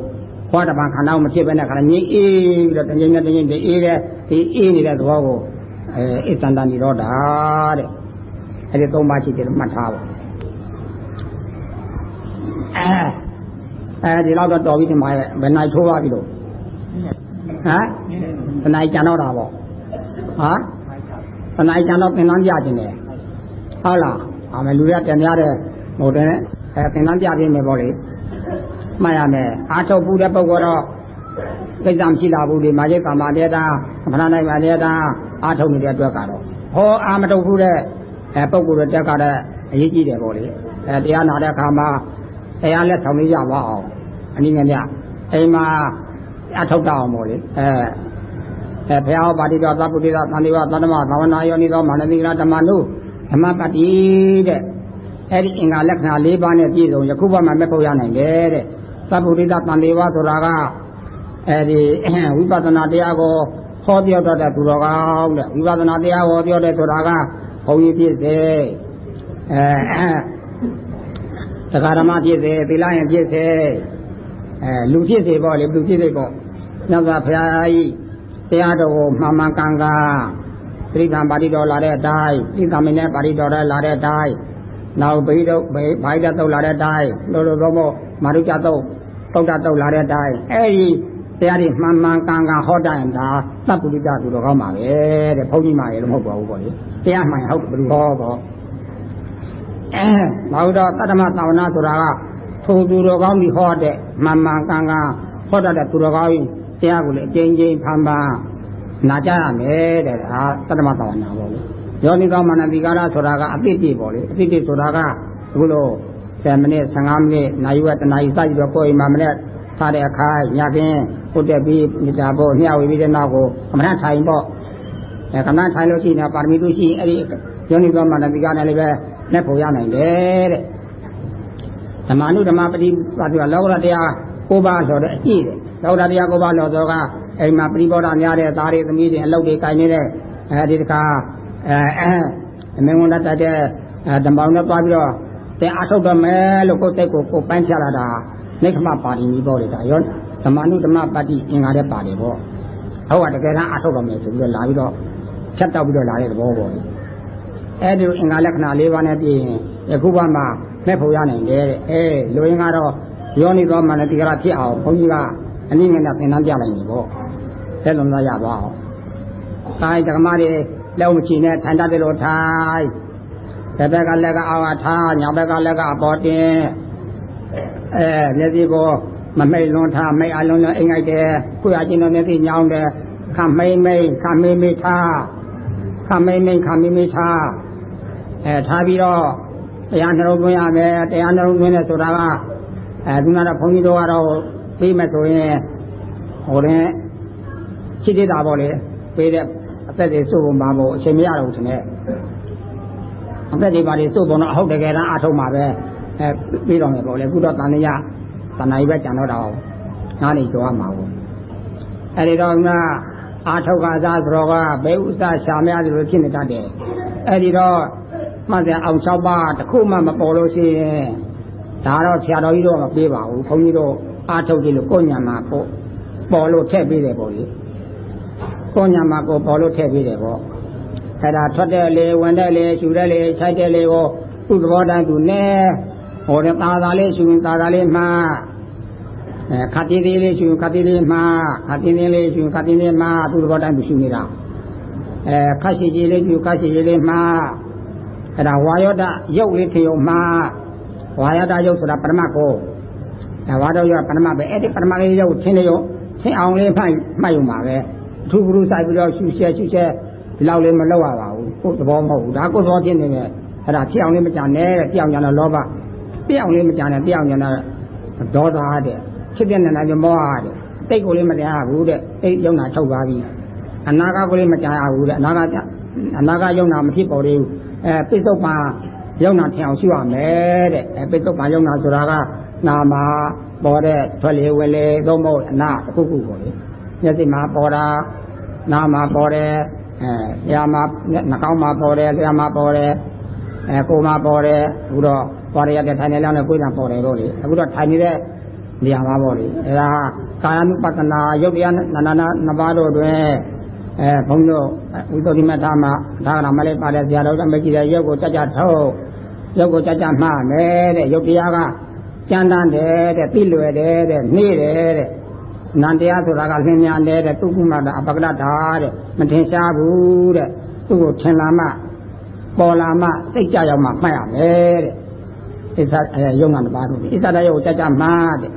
ဟောတပံခန္ဓာမဖြစ်ဘဲနဲ့ခန္ဓာငြိအေးပြီးတော့တငြိမ်နဲ့တငြိမ်အေးတဲ့ဒီအေးနေတဲ့သဘောကိုအဲဣသန္တနိရောဓတဲ့အဲ့ဒီသုံးပါးရှိတယ်မှတ်ထားပါအဲအဲဒီတော့တော့တော်ပြီဒီမှာဘယ်နိုင်ထိုးပါပြီလို့ဟမ်တနိုင်ကြံတော့တာပေါ့ဟာတနိုင်ကြံတော့သင်္ကန်းပြခြင်းတယ်ဟုတ်လားအာမလူရပြန်ရတဲ့ဟိုတဲ့အဲသင်္ကန်းပြပြမယ်ပေါ့လေ မှတ်ရမယ်အာထုတ်ပူတဲ့ပုဂ္ဂိုလ်တော့ကိစ္စမရှိလာဘူးဒီမာရိကာမတေတာမနာနိုင်ပါတေတာအာထုတ်နေတဲ့အတွက်ကတော့ဟောအာမထုတ်ဘူးတဲ့အဲပုဂ္ဂိုလ်တွေတက်ကြတဲ့အရေးကြီးတယ်ပေါ့လေအဲတရားနာတဲ့အခါမှာတရားလက်ဆောင်လေးရပါအောင်အနည်းငယ်မြအိမ်မှာအထောက်တအောင်ပေါ့လေအဲအဲဘုရားပါတိတော်သဗ္ဗုဒ္ဓသာသန္တိဝသတ္တမသာဝနာယောနိသောမာနတိကဓမ္မနုဓမ္မပတ္တိတဲ့အဲ့ဒီအင်္ဂါလက္ခဏာ၄ပါးနဲ့ပြည့်စုံယခုဘမှာမဲ့ဖို့ရနိုင်တယ်တဲ့ သဗ္ဗုဒ္ဓသာသန္တိဝဆိုတာကအဲ့ဒီဝိပဿနာတရားကိုဟောပြောတတ်တဲ့သူတော်ကောင်းတဲ့ဝိပဿနာတရားဟောပြောတဲ့ဆိုတာကဘုန်းကြီးဖြစ်စေအဲတရားဓမ္မဖြစ်စေသီလရင်ဖြစ်စေအဲလူဖြစ်စေပေါ့လေလူဖြစ်စေပေါ့မြတ်စွာဘုရားကြီးတရားတော်ကိုမှန်မှန်ကန်ကန်ပြိဿံပါဠိတော်လာတဲ့အတိုင်းပြိသမင်းနဲ့ပါဠိတော်တွေလာတဲ့အတိုင်းနောက်ဘိဓုဘိဘိဒတုတ်လာတဲ့အတိုင်းလို့လို့တော့မို့မာရုကြတုတ် တုတ်တုတ်လာတဲ့အတိုင်းအဲဒီတရားတွေမှန်မှန်ကန်ကန်ဟောတတ်ရင်ဒါသဗ္ဗုဒ္ဓသူတော်ကောင်းပါပဲတဲ့ဘုန်းကြီးမှရေလို့မဟုတ်ပါဘူးပေါ့လေတရားမှန်ဟုတ်ဘယ်လိုဟောတော့အဲနောက်တော့တတ္တမသာဝနာဆိုတာကထိုသူတော်ကောင်းကြီးဟောတဲ့မှန်မှန်ကန်ကန်ဟောတတ်တဲ့သူတော်ကောင်းကြီးတရားကိုလည်းအကျဉ်းချင်းဖန်ဖန်နာကြရမယ်တဲ့ဒါတတ္တမသာဝနာပေါ့လေယောနိကောမနတိကာရဆိုတာကအပိတိပေါ့လေအပိတိဆိုတာကအခုလို့ 10မိနစ်15မိနစ်နိုင်ဝက်တနာရီစပြီးတော့ကိုယ်အိမ်မှာမနေ့ထားတဲ့အခါညခင်းဟုတ်တက်ပြီးမိတာပေါ့ညဝေပြီးတဲ့နောက်ကိုကမ္မထထိုင်ပေါ့အဲကမ္မထထိုင်လို့ရှိရင်ပါရမီတို့ရှိအဲ့ဒီယောနိကောမနတိကာရနဲ့လည်းပဲလက်ဖို့ရနိုင်တယ်တဲ့ဓမ္မနုဓမ္မပฏิပါတိကလောကတရား၉ပါးဆိုတဲ့အကြည့်တယ်လောကတရား၉ပါးလို့ဆိုတော့ကအိမ်မှာပြိဘောဓများတဲ့သားတွေသမီးတွေအလုပ်တွေကိုင်နေတဲ့အဲဒီတခါအဲအဲမင်းဝန်တတ်တဲ့ဓမ္မောင်နဲ့သွားပြီးတော့ တင်အထုတ်တော့မယ်လို့ကိုယ်စိတ်ကိုကိုပိုင်းဖြတ်လာတာနိခမပါဠိကြီးပေါ့လေဒါရောဓမ္မနုဓမ္မပတ္တိအင်္ဂါတဲ့ပါတယ်ပေါ့ဟုတ်ကတကယ်တမ်းအထုတ်တော့မယ်ဆိုပြီးတော့လာပြီးတော့ဖြတ်တောက်ပြီးတော့လာတဲ့သဘောပေါ့လေအဲဒီအင်္ဂါလက္ခဏာ၄ပါးနဲ့ပြည့်ရင်ယခုဘမှာမဲ့ဖို့ရနိုင်တယ်တဲ့အဲလူရင်းကတော့ယောနိသောမနတိကရဖြစ်အောင်ဘုန်းကြီးကအနည်းငယ်နဲ့သင်တန်းပြလိုက်ပြီပေါ့အဲလိုမျိုးရပါအောင်။ဒါဓမ္မတွေလက်မချီနဲ့ထိုင်တတ်တယ်လို့ထိုင်။ တစ်ဘက်ကလက်ကအောက်ကထားညာဘက်ကလက်ကအပေါ်တင်အဲမျက်စိကိုမမိတ်လွန်ထားမိတ်အလုံးလုံးအိမ်လိုက်တယ်ကိုရချင်းတော့မျက်စိညောင်းတယ်ခမိတ်မိတ်ခမိတ်မိတ်ထားခမိတ်မိတ်ခမိတ်မိတ်ထားအဲထားပြီးတော့တရားနှလုံးသွင်းရမယ်တရားနှလုံးသွင်းတယ်ဆိုတာကအဲဒီကတော့ဘုန်းကြီးတို့ကတော့ပြီးမဲ့ဆိုရင်ဟိုတဲ့ရှိသေးတာပေါ့လေပေးတဲ့အသက်တွေစုဖို့မှာပေါ့အချိန်မရတော့ဘူးထင်တယ် အသက်တွေပါတွေစုဖို့တော့အဟုတ်တကယ်တမ်းအထုံးမှာပဲအဲပြီးတော့မယ်ပေါ့လေအခုတော့တန်ရတဏှာကြီးပဲကြံတော့တာအောင်နားနေကြောရမှာပေါ့အဲဒီတော့ကအာထုတ်ကစားဆိုတော့ကဘယ်ဥစ္စာရှာမရတယ်လို့ဖြစ်နေတတ်တယ်အဲဒီတော့မှတ်တဲ့အောင်၆ပါးတစ်ခုမှမပေါ်လို့ရှိရင်ဒါတော့ဆရာတော်ကြီးတော့မပေးပါဘူးခွန်ကြီးတို့အာထုတ်ကြည့်လို့ကိုညာမှာပေါ့ပေါ်လို့ထည့်ပေးတယ်ပေါ့လေကိုညာမှာကိုပေါ်လို့ထည့်ပေးတယ်ပေါ့ အဲ့ဒါထွက်တဲ့လေဝင်တဲ့လေရှူတဲ့လေခြိုက်တဲ့လေကိုသူ့သဘောတိုင်းသူနဲ့ဟောတဲ့သာသာလေးရှူရင်သာသာလေးမှားအဲခတိသေးလေးရှူခတိလေးမှားခတိသေးလေးရှူခတိလေးမှားသူ့သဘောတိုင်းသူရှူနေတာအဲခတ်ရှိကြီးလေးရှူခတ်ရှိကြီးလေးမှားအဲ့ဒါဝါယောဒရုပ်လေးထယုံမှားဝါယောဒရုပ်ဆိုတာပရမတ်ကိုအဲဝါယောဒရုပ်ပရမတ်ပဲအဲ့ဒီပရမတ်လေးရုပ်သင်နေရောသင်အောင်လေးမှတ်မှတ်ယူမှာပဲအထူးဘုရုဆိုင်ပြီးတော့ရှူရှဲရှူရှဲ ဒီလောက်လေးမလောက်ရပါဘူးကိုယ်သဘောမဟုတ်ဘူးဒါကိုယ်သဘောဖြစ်နေမယ်အဲ့ဒါဖြစ်အောင်လေးမကြံနဲ့တဲ့ပြောင်းကြတော့လောဘပြောင်းလေးမကြံနဲ့ပြောင်းကြတော့ဒေါသတဲ့ဖြစ်တဲ့နာကြမောဟတဲ့တိတ်ကိုလေးမတရားဘူးတဲ့အိတ်ယုံနာထုတ်ပါပြီအနာဂတ်ကိုလေးမကြံရဘူးတဲ့အနာဂတ်အနာဂတ်ယုံနာမဖြစ်ပေါ်သေးဘူးအဲပိဿုပ္ပံယုံနာထင်အောင်ရှိရမယ်တဲ့အဲပိဿုပ္ပံယုံနာဆိုတာကနာမှာပေါ်တဲ့ထွက်လေဝင်လေသို့မဟုတ်အနာတစ်ခုခုပေါ့လေမျက်စိမှာပေါ်တာနားမှာပေါ်တယ် အဲရာမှာနှာခေါင်းမှာပေါ်တယ်လျှာမှာပေါ်တယ်အဲကိုယ်မှာပေါ်တယ်အခုတော့ပေါ်ရတဲ့ထိုင်နေလောက်နဲ့ကိုယ်ကပေါ်တယ်ပေါ့လေအခုတော့ထိုင်နေတဲ့နေရာမှာပေါ့လေအဲဒါကာယ ानु ပတနာယုတ်တရားနာနာနှစ်ပါးတို့တွင်အဲဘုန်းတို့ဝိသုဒ္ဓိမထာမှာဒါကနာမလေးပါတယ်ဆရာတော်ကမကြည့်တဲ့ရုပ်ကိုကြကြထုတ်ရုပ်ကိုကြကြမှားမယ်တဲ့ရုပ်တရားကကြမ်းတမ်းတယ်တဲ့သိလွယ်တယ်တဲ့နှေးတယ်တဲ့ နန္တရားဆိုတာကလင်းမြန်တယ်တဲ့သူ့ကုမတာအပကရတာတဲ့မထင်ရှားဘူးတဲ့သူ့ကိုထင်လာမှပေါ်လာမှစိတ်ကြရောက်မှမှတ်ရမယ်တဲ့ဣသအဲယုံနာတစ်ပါးတို့ဣသတယုတ်ကြကြမှားတဲ့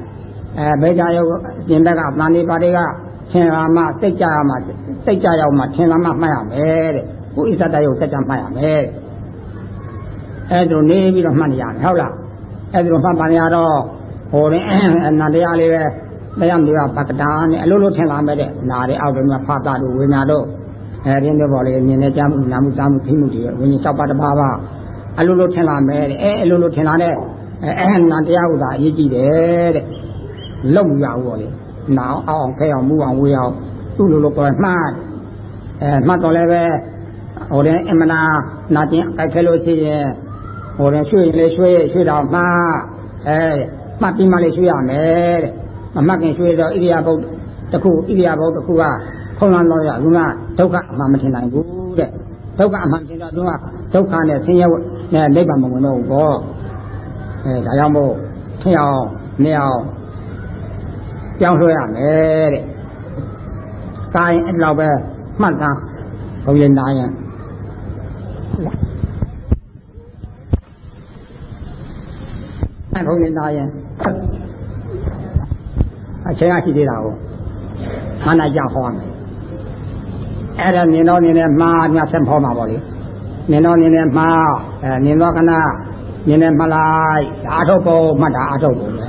အဲဘေကြယုတ်ပြင်ဘက်ကတန်ဒီပါတွေကထင်လာမှစိတ်ကြရမှစိတ်ကြရောက်မှထင်လာမှမှတ်ရမယ်တဲ့ကိုဣသတယုတ်ကြကြမှတ်ရမယ်အဲဒါနေပြီးတော့မှတ်နေရတယ်ဟုတ်လားအဲဒီလိုမှတ်ပါရတော့ဟိုရင်အနန္တရားလေးပဲ တရားမျိုးပကတာနဲ့အလိုလိုထင်လာမဲ့တဲ့နာတွေအောက်တွေမှာဖာတာတို့ဝိညာတို့အဲဒီမျိုးပေါ်လေမြင်နေကြမှုနာမှုစားမှုသိမှုတွေဝိညာဉ်၆ပါးတစ်ပါးပါအလိုလိုထင်လာမဲ့တဲ့အဲအလိုလိုထင်လာတဲ့အဲနန္တရားဥသာအရေးကြီးတယ်တဲ့လုံမရဘူးပေါ့လေနာအောင်အောင်ခဲအောင်မူအောင်ဝေးအောင်သူ့လိုလိုပေါ်မှတ်အဲမှတ်တော့လည်းပဲဟိုတဲ့အမနာနာကျင်အကြိုက်ခဲလို့ရှိရင်ဟိုတဲ့ရွှေလေရွှေရွှေတော်မှအဲမှတ်ပြီးမှလည်းရွှေရမယ်တဲ့ မမှတ်ခင်ရွှေတော့ဣရိယာပုတ်တစ်ခုဣရိယာပုတ်တစ်ခုကဖုံးလန်းတော့ရလူကဒုက္ခအမှန်မထင်နိုင်ဘူးတဲ့ဒုက္ခအမှန်ထင်တော့သူကဒုက္ခနဲ့ဆင်းရဲနဲ့နိဗ္ဗာန်မဝင်တော့ဘူးပေါ့အဲဒါကြောင့်မို့ထင်အောင်နေအောင်ကြောင်းလွှဲရမယ်တဲ့။ကာရင်အဲ့လောက်ပဲမှတ်သားဘုရားနာရင်အဲ့ဘုရားနာရင် အချိန်ကရှိသေးတာကိုမနာကြဟောမယ်အဲ့ဒါမြင်တော့မြင်နေမှားညဆက်ဖောမှာပေါ့လေမြင်တော့မြင်နေမှားအဲမြင်တော့ခဏမြင်နေမလိုက်အာထုတ်ပုံမှတ်တာအာထုတ်ပုံပဲ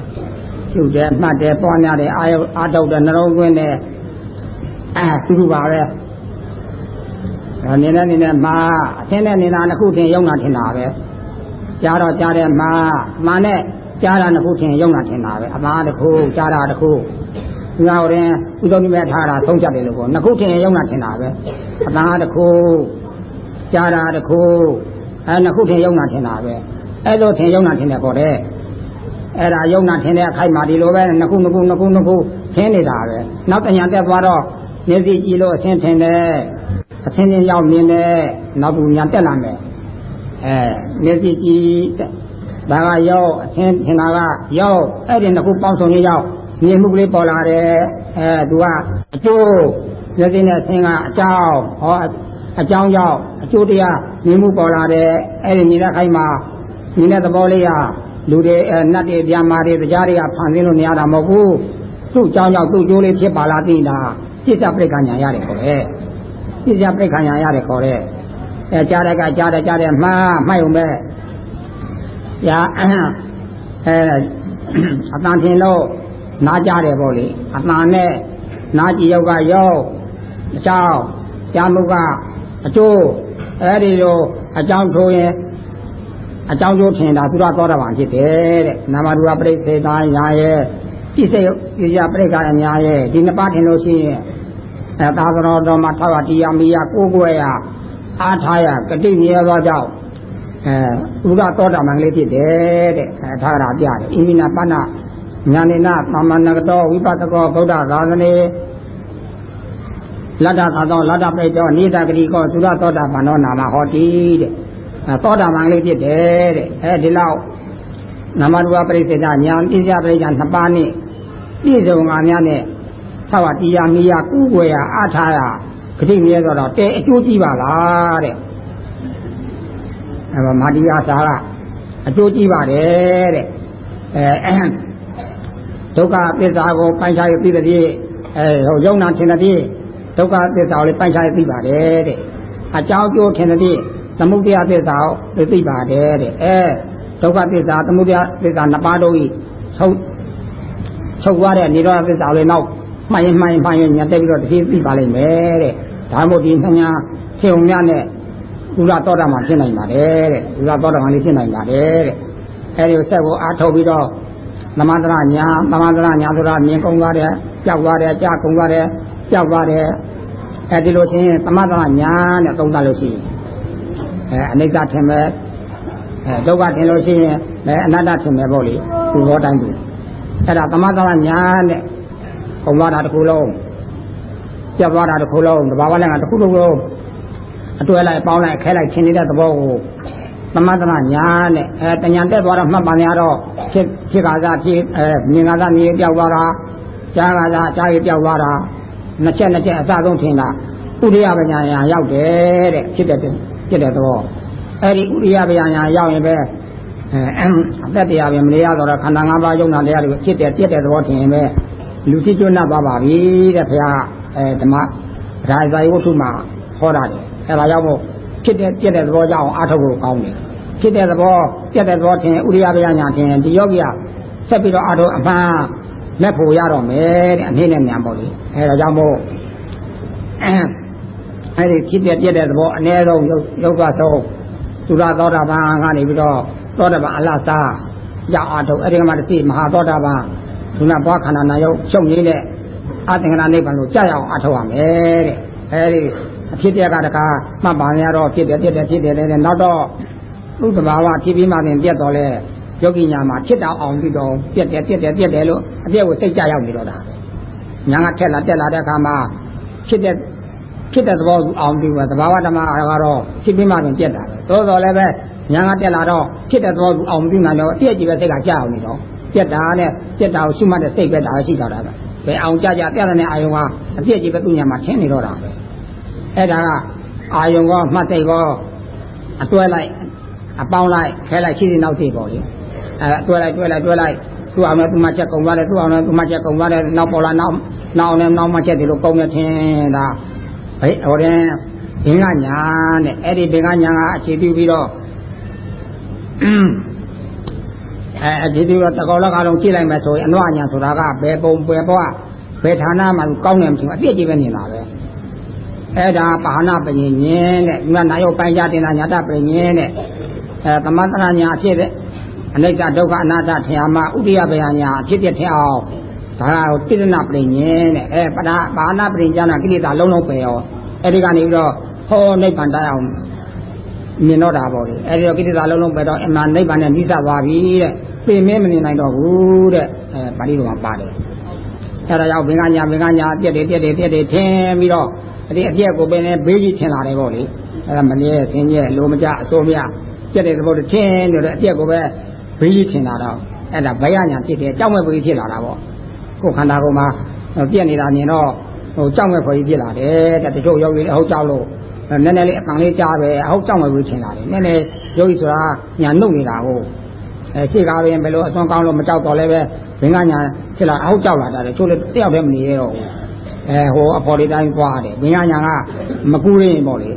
ရှုတယ်မှတ်တယ်ပွားများတယ်အာယုအာထုတ်တယ်နှလုံးသွင်းတယ်အဲသူတို့ပါပဲဒါမြင်နေနေနေမှားအသင်းနဲ့နေတာတစ်ခုထင်ယုံနာထင်တာပဲကြားတော့ကြားတယ်မှားမှန်နဲ့ ကြားတာတစ်ခုထင်ယုံနာထင်တာပဲအမှားတစ်ခုကြားတာတစ်ခုဒီကဟိုရင်ဥဒုံနိမေထားတာသုံးချက်တယ်လို့ပေါ့နှစ်ခုထင်ရင်ယုံနာထင်တာပဲအတန်တစ်ခုကြားတာတစ်ခုအဲနှစ်ခုထင်ယုံနာထင်တာပဲအဲ့လိုထင်ယုံနာထင်တယ်ပေါ့တဲ့အဲ့ဒါယုံနာထင်တဲ့အခိုက်မှာဒီလိုပဲနှစ်ခုနှစ်ခုနှစ်ခုနှစ်ခုထင်နေတာပဲနောက်တညာတက်သွားတော့မျက်စိကြည့်လို့အသင်ထင်တယ်အသင်ချင်းရောက်မြင်တယ်နောက်ဘူးညာတက်လာမယ်အဲမျက်စိကြည့် ဒါကရောက်အသင်ထင်တာကရောက်အဲ့ဒီနှစ်ခုပေါင်းစုံရရောက်မြင်မှုကလေးပေါ်လာတယ်အဲသူကအကျိုးမျက်စိနဲ့အသင်ကအကြောင်းဟောအကြောင်းကြောင့်အကျိုးတရားမြင်မှုပေါ်လာတယ်အဲ့ဒီမြင်တဲ့ခိုက်မှာမြင်တဲ့သဘောလေးကလူတွေအဲနတ်တွေဗျာမာတွေတရားတွေကဖန်ဆင်းလို့နေရတာမဟုတ်ဘူးသူ့အကြောင်းကြောင့်သူ့ကျိုးလေးဖြစ်ပါလားသိလားပြစ္ဆပရိက္ခညာရတယ်ခေါ်တယ်ပြစ္ဆပရိက္ခညာရတယ်ခေါ်တယ်အဲကြားတဲ့ကကြားတယ်ကြားတယ်မှားမှတ်ုံပဲ ညာအဲအတန်ထင်လို့နားကြတယ်ပေါ့လေအတန်နဲ့နားကြည့်ရောက်ကရောအကြောင်းကြားမှုကအကျိုးအဲဒီလိုအကြောင်းထိုးရင်အကြောင်းကျိုးထင်တာသူရသောတာပန်ဖြစ်တယ်တဲ့နာမရူပပရိသေသာညာရဲ့ပြည့်စုံပြည့်ရပရိက္ခအများရဲ့ဒီနှစ်ပါးထင်လို့ရှိရင်အဲသာသနာတော်မှာထောက်ရတရားမီးရကိုးကွယ်ရအားထားရကတိမြဲသောကြောင့် အဲဥရသောတာပန်လေးဖြစ်တယ်တဲ့အဲထားတာပြတယ်ဣမိနာပဏညာနေနာသမဏကတောဝိပဿကောဗုဒ္ဓသာသနေလတ္တသာသောလတ္တပိတောနိဒဂတိကောသုရသောတာပန်သောနာမဟောတိတဲ့သောတာပန်လေးဖြစ်တယ်တဲ့အဲဒီလောက်နာမရူပပရိစ္ဆေဒညာပြည့်စပရိစ္ဆေဒနှစ်ပါးနဲ့ပြည့်စုံငါများနဲ့သောက်တရားမိယာကူးွယ်ရအားထားရဂတိမြဲဆိုတော့တဲအကျိုးကြီးပါလားတဲ့ အဲမာတိယာစာကအကျိုးကြီးပါတယ်တဲ့အဲဒုက္ခသစ္စာကိုပိုင်းခြားရသိတဲ့အဲဟိုယုံနာထင်တဲ့ဒုက္ခသစ္စာကိုလည်းပိုင်းခြားရသိပါတယ်တဲ့အကြောင်းကျိုးထင်တဲ့သမုဒယသစ္စာကိုသိပါတယ်တဲ့အဲဒုက္ခသစ္စာသမုဒယသစ္စာနှစ်ပါးတို့ဤချုပ်ချုပ်သွားတဲ့និရောဓသစ္စာလေးနောက်မှန်ရင်မှန်ရင်မှန်ရင်ညတက်ပြီးတော့တတိသိပါလိမ့်မယ်တဲ့ဒါမို့ဒီနှစ်ညာဖြစ်ုံများနဲ့ ဥရသောတာမှာဖြစ်နိုင်ပါတယ်တဲ့ဥရသောတာမှာလေးဖြစ်နိုင်ပါတယ်တဲ့အဲဒီဆက်ကိုအားထုတ်ပြီးတော့သမန္တရညာသမန္တရညာဆိုတာမြင်ကုန်သွားတယ်ကြောက်သွားတယ်ကြားကုန်သွားတယ်ကြောက်သွားတယ်အဲဒီလိုချင်းသမန္တရညာနဲ့သုံးသပ်လို့ရှိရင်အဲအနိစ္စထင်မဲ့အဲဒုက္ခထင်လို့ရှိရင်လည်းအနတ္တထင်မဲ့ပေါ့လေဒီဘောတိုင်းပြီအဲ့ဒါသမထညာနဲ့ပုံသွားတာတစ်ခုလုံးပြတ်သွားတာတစ်ခုလုံးတဘာဝလည်းကတစ်ခုလုံး အတွဲလိုက်ပေါင်းလိုက်ခဲလိုက်ခင်နေတဲ့သဘောကိုသမထညာနဲ့အဲတညာတက်သွားတော့မှတ်ပါများတော့ဖြစ်ဖြစ်ကာစားဖြစ်အဲမြင်ကာစားမြင်ပြောက်သွားတာကြားကာစားကြားရပြောက်သွားတာနှစ်ချက်နှစ်ချက်အစဆုံးထင်တာဥဒိယပညာညာရောက်တယ်တဲ့ဖြစ်တဲ့ဖြစ်တဲ့သဘောအဲ့ဒီဥရိယပညာရောက်ရင်ပဲအဲအသက်တရားပဲမနေရတော့ခန္ဓာ၅ပါးယုံနာတရားတွေဖြစ်တဲ့ပြည့်တဲ့သဘောထင်ရင်ပဲလူသိကျွတ်နှပ်ပါပါပြီတဲ့ဘုရားအဲဓမ္မဒါဇာယဝတ္ထုမှာဟောတာတယ် အဲဒါကြောင့်မို့ဖြစ်တဲ့ပြည့်တဲ့သဘောကြောင့်အာထုတ်ဖို့ကောင်းတယ်ဖြစ်တဲ့သဘောပြည့်တဲ့သဘောထင်ဥရိယပညာထင်ဒီယောဂီကဆက်ပြီးတော့အာထုတ်အမှန်လက်ဖို့ရတော့မယ်တဲ့အနည်းနဲ့မြန်ပေါ့လေအဲဒါကြောင့်မို့အဲဒီဖြစ်တဲ့ပြည့်တဲ့သဘောအ ਨੇ ဆုံးရုပ်ကဆုံးသုရသောတာပန်ကနေပြီးတော့သောတာပန်အလသာရအောင်တော့အဲဒီကမှတတိမဟာသောတာပန်ဒုနာဘွားခန္ဓာနာယုတ်ချုပ်ငိမ့်တဲ့အသင်္ကနာနိဗ္ဗာန်ကိုကြာရအောင်အထောက်ရမယ်တဲ့အဲဒီအ ဖြစ်တဲ့ကတကားမှတ်ပါရတော့ဖြစ်တယ်ဖြစ်တယ်ဖြစ်တယ်တဲ့နောက်တော့သူ့တဘာဝဖြစ်ပြီးမှပင်ပြတ်တော်လဲယောဂီညာမှာဖြစ်တောင်အောင်ပြီးတော့ပြက်တယ်ပြက်တယ်ပြက်တယ်လို့အပြည့်ကိုစိတ်ကြရောက်နေတော့တာညာကထက်လာတက်လာတဲ့အခါမှာဖြစ်တဲ့ဖြစ်တဲ့သဘောကိုအောင်ပြီးပါသဘာဝဓမ္မကတော့ဖြစ်ပြီးမှပင်ပြက်တာသို့တော်လည်းပဲညာကတက်လာတော့ဖြစ်တဲ့သဘောကိုအောင်ပြီးမှတော့အပြည့်ကြီးပဲစိတ်ကကြောက်နေတော့ပြက်တာနဲ့ပြက်တာကိုရှုမှတ်တဲ့စိတ်ပဲဒါရှိတော့တာပဲဘယ်အောင်ကြကြတက်တဲ့အာယုံကအပြည့်ကြီးပဲသူ့ညာမှာထင်းနေတော့တာပဲ အဲ့ဒါကအာယုံကမှတ်စိတ်ကအတွဲလိုက်အပေါင်းလိုက်ခဲလိုက်ရှိနေနောက်သိပေါ့လေအဲအတွဲလိုက်တွဲလိုက်တွဲလိုက်သူ့အောင်နဲ့သူ့မှချက်ကုံသွားတယ်သူ့အောင်နဲ့သူ့မှချက်ကုံသွားတယ်နောက်ပေါ်လာနောက်နောက်နဲ့နောက်မှချက်ဒီလိုကုံနေထင်းတာဟဲ့ဟိုတဲ့ဘင်္ဂညာနဲ့အဲ့ဒီဘင်္ဂညာကအခြေပြုပြီးတော့အဲအခြေပြုတော့တကောလကလုံးကြည့်လိုက်မယ်ဆိုရင်အနွညာဆိုတာကဘယ်ပုံဘယ်ဘဝဘယ်ဌာနမှာကောင်းတယ်မသိဘူးအပြည့်ကြီးပဲနေတာပဲ အဲ့ဒါပါဏပညင်ညင်းတဲ့ဒီမှာနာယောပိုင်းကြတင်တာညာတပညင်းတဲ့အဲသမထနာညာဖြစ်တဲ့အနိစ္စဒုက္ခအနာတ္တထင်အောင်ဥဒိယပယညာဖြစ်တဲ့ထင်အောင်ဒါကတိရဏပရိညင်တဲ့အဲပဒါဘာနာပရိညနာကိလေသာလုံးလုံးပယ်ရောအဲ့ဒီကနေပြီးတော့ဟောနိဗ္ဗာန်တရားအောင်မြင်တော့တာပေါ့လေအဲ့ဒီတော့ကိလေသာလုံးလုံးပယ်တော့အမှန်နိဗ္ဗာန်နဲ့နိစ္စသွားပြီတဲ့ပြင်မင်းမနေနိုင်တော့ဘူးတဲ့အဲပါဠိတော်မှာပါတယ်အဲ့ဒါကြောင့်ဘင်္ဂညာဘင်္ဂညာပြက်တယ်ပြက်တယ်ပြက်တယ်ထင်းပြီးတော့ ဒီအပြက်ကိုပင်လည်းဘေးကြီးထင်လာတယ်ပေါ့လေအဲ့ဒါမနည်းဆင်းရဲလိုမကြအစိုးမရပြက်တဲ့သဘောတထင်းလို့တဲ့အပြက်ကိုပဲဘေးကြီးထင်လာတော့အဲ့ဒါဘယညာဖြစ်တယ်ကြောက်မဲ့ဘေးဖြစ်လာတာပေါ့ကိုယ်ခန္ဓာကိုယ်မှာပြက်နေတာမြင်တော့ဟိုကြောက်မဲ့ဖွယ်ကြီးဖြစ်လာတယ်တဲ့တချို့ယောဂီလည်းဟုတ်ကြောက်လို့နည်းနည်းလေးအပံလေးကြားပဲအဟုတ်ကြောက်မဲ့ဘေးထင်လာတယ်နည်းနည်းယောဂီဆိုတာညာနှုတ်နေတာကိုအဲရှေ့ကားရင်ဘယ်လိုအစွမ်းကောင်းလို့မကြောက်တော့လဲပဲဘင်္ဂညာဖြစ်လာအဟုတ်ကြောက်လာတာတယ်ချို့လည်းတယောက်တည်းမနေရတော့ဘူး အဲဟိုအဖော်လေးတိုင်းပွားတယ်ဘင်္ဂညာကမကူရင်းပေါ့လေ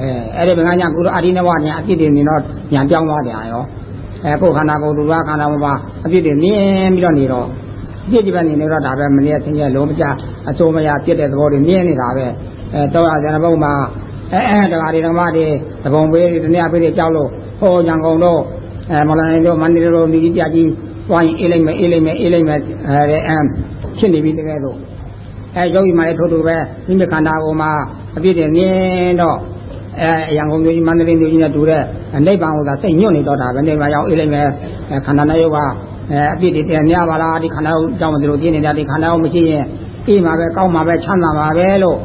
အဲအဲ့ဒီဘင်္ဂညာကူတော့အာရိနဝညာအပြစ်တွေမြင်တော့ညာပြောင်းသွားကြရောအဲကိုယ်ခန္ဓာကိုယ်လူသားခန္ဓာမှာအပြစ်တွေမြင်ပြီးတော့နေတော့ပြည့်ကြည့်ပဲနေနေတော့ဒါပဲမနေ့ဆင်းရဲလုံးမကြအစိုးမရပြည့်တဲ့သဘောတွေမြင်နေတာပဲအဲတော့အကျန်ဘုံမှာအဲအဲတရားတွေဓမ္မတွေသဘုံပေးတွေတနည်းပေးတွေကြောက်လို့ဟောရန်ကုန်တော့အဲမလာနိုင်တော့မန္တလေးတို့မိကြီးပြကြီးသွားရင်အေးလိုက်မယ်အေးလိုက်မယ်အေးလိုက်မယ်အဲအမ်ဖြစ်နေပြီတကယ်တော့ အဲယောဂီမှလည်းထို့ထို့ပဲမိမိခန္ဓာကိုယ်မှာအပြည့်တွေမြင်တော့အဲအရန်ကုန်မျိုးကြီးမန္တလေးမျိုးကြီးနဲ့တူတဲ့နိဗ္ဗာန်ကိုသာစိတ်ညွတ်နေတော့တာပဲနိဗ္ဗာန်ရောက်အေးလိုက်မယ်ခန္ဓာနဲ့ယောဂအဲအပြည့်တွေတည်းများပါလားဒီခန္ဓာကိုကြောင့်မသိလို့ပြင်းနေတာဒီခန္ဓာကိုမရှိရင်အေးမှာပဲကောင်းမှာပဲချမ်းသာမှာပဲလို့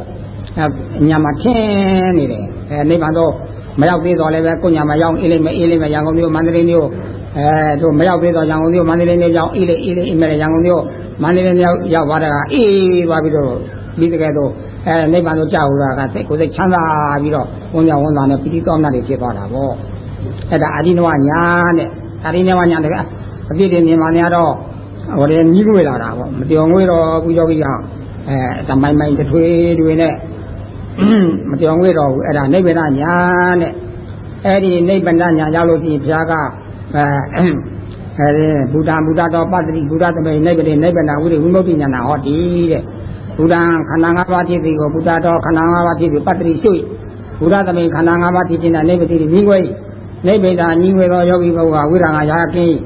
ညာမှာထင်းနေတယ်အဲနိဗ္ဗာန်တော့မရောက်သေးတော့လည်းပဲကိုညာမှာရောက်အေးလိုက်မယ်အေးလိုက်မယ်ရန်ကုန်မျိုးမန္တလေးမျိုးအဲတို့မရောက်သေးတော့ရန်ကုန်မျိုးမန္တလေးမျိုးရောက်အေးလိုက်အေးလိုက်အေးမယ်ရန်ကုန်မျိုး မန္တလေးမျိုးရောက်သွားတာကအေးသွားပြီးတော့ဒီတကယ်တော့အဲနိဗ္ဗာန်ကိုကြောက်လာကစိတ်ကိုယ်စိတ်ချမ်းသာပြီးတော့ဝန်ညာဝန်သာနဲ့ပိဋိကောင်းတာတွေဖြစ်သွားတာပေါ့အဲ့ဒါအာရိနဝညာတဲ့အာရိနဝညာတဲ့အပြည့်တင်မြင်မှများတော့ဟိုလေကြီးငွေလာတာပေါ့မပြောငွေတော့ကုယောဂီကအဲတမိုင်းမိုင်းတထွေတွေနဲ့မပြောငွေတော့ဘူးအဲ့ဒါနိဗ္ဗာန်ညာတဲ့အဲ့ဒီနိဗ္ဗာန်ညာရောက်လို့ရှိရင်ဘုရားကအဲ အဲဒီဘုဒ္ဓံဘုဒ္ဓတော်ပတ္တိဘုဒ္ဓသမေနိဗ္ဗေနိဗ္ဗာန်ဝိရိဝိမုတ်တိညာနာဟောတိတဲ့ဘုဒ္ဓံခန္ဓာ၅ပါးဖြစ်ပြီးကိုဘုဒ္ဓတော်ခန္ဓာ၅ပါးဖြစ်ပြီးပတ္တိရှိဘုဒ္ဓသမေခန္ဓာ၅ပါးဖြစ်ခြင်းနဲ့နိဗ္ဗတိမိခွေနိဗ္ဗေတာညီဝေသောယောဂီပုဂ္ဂိုလ်ဝိရာဂရာကင်း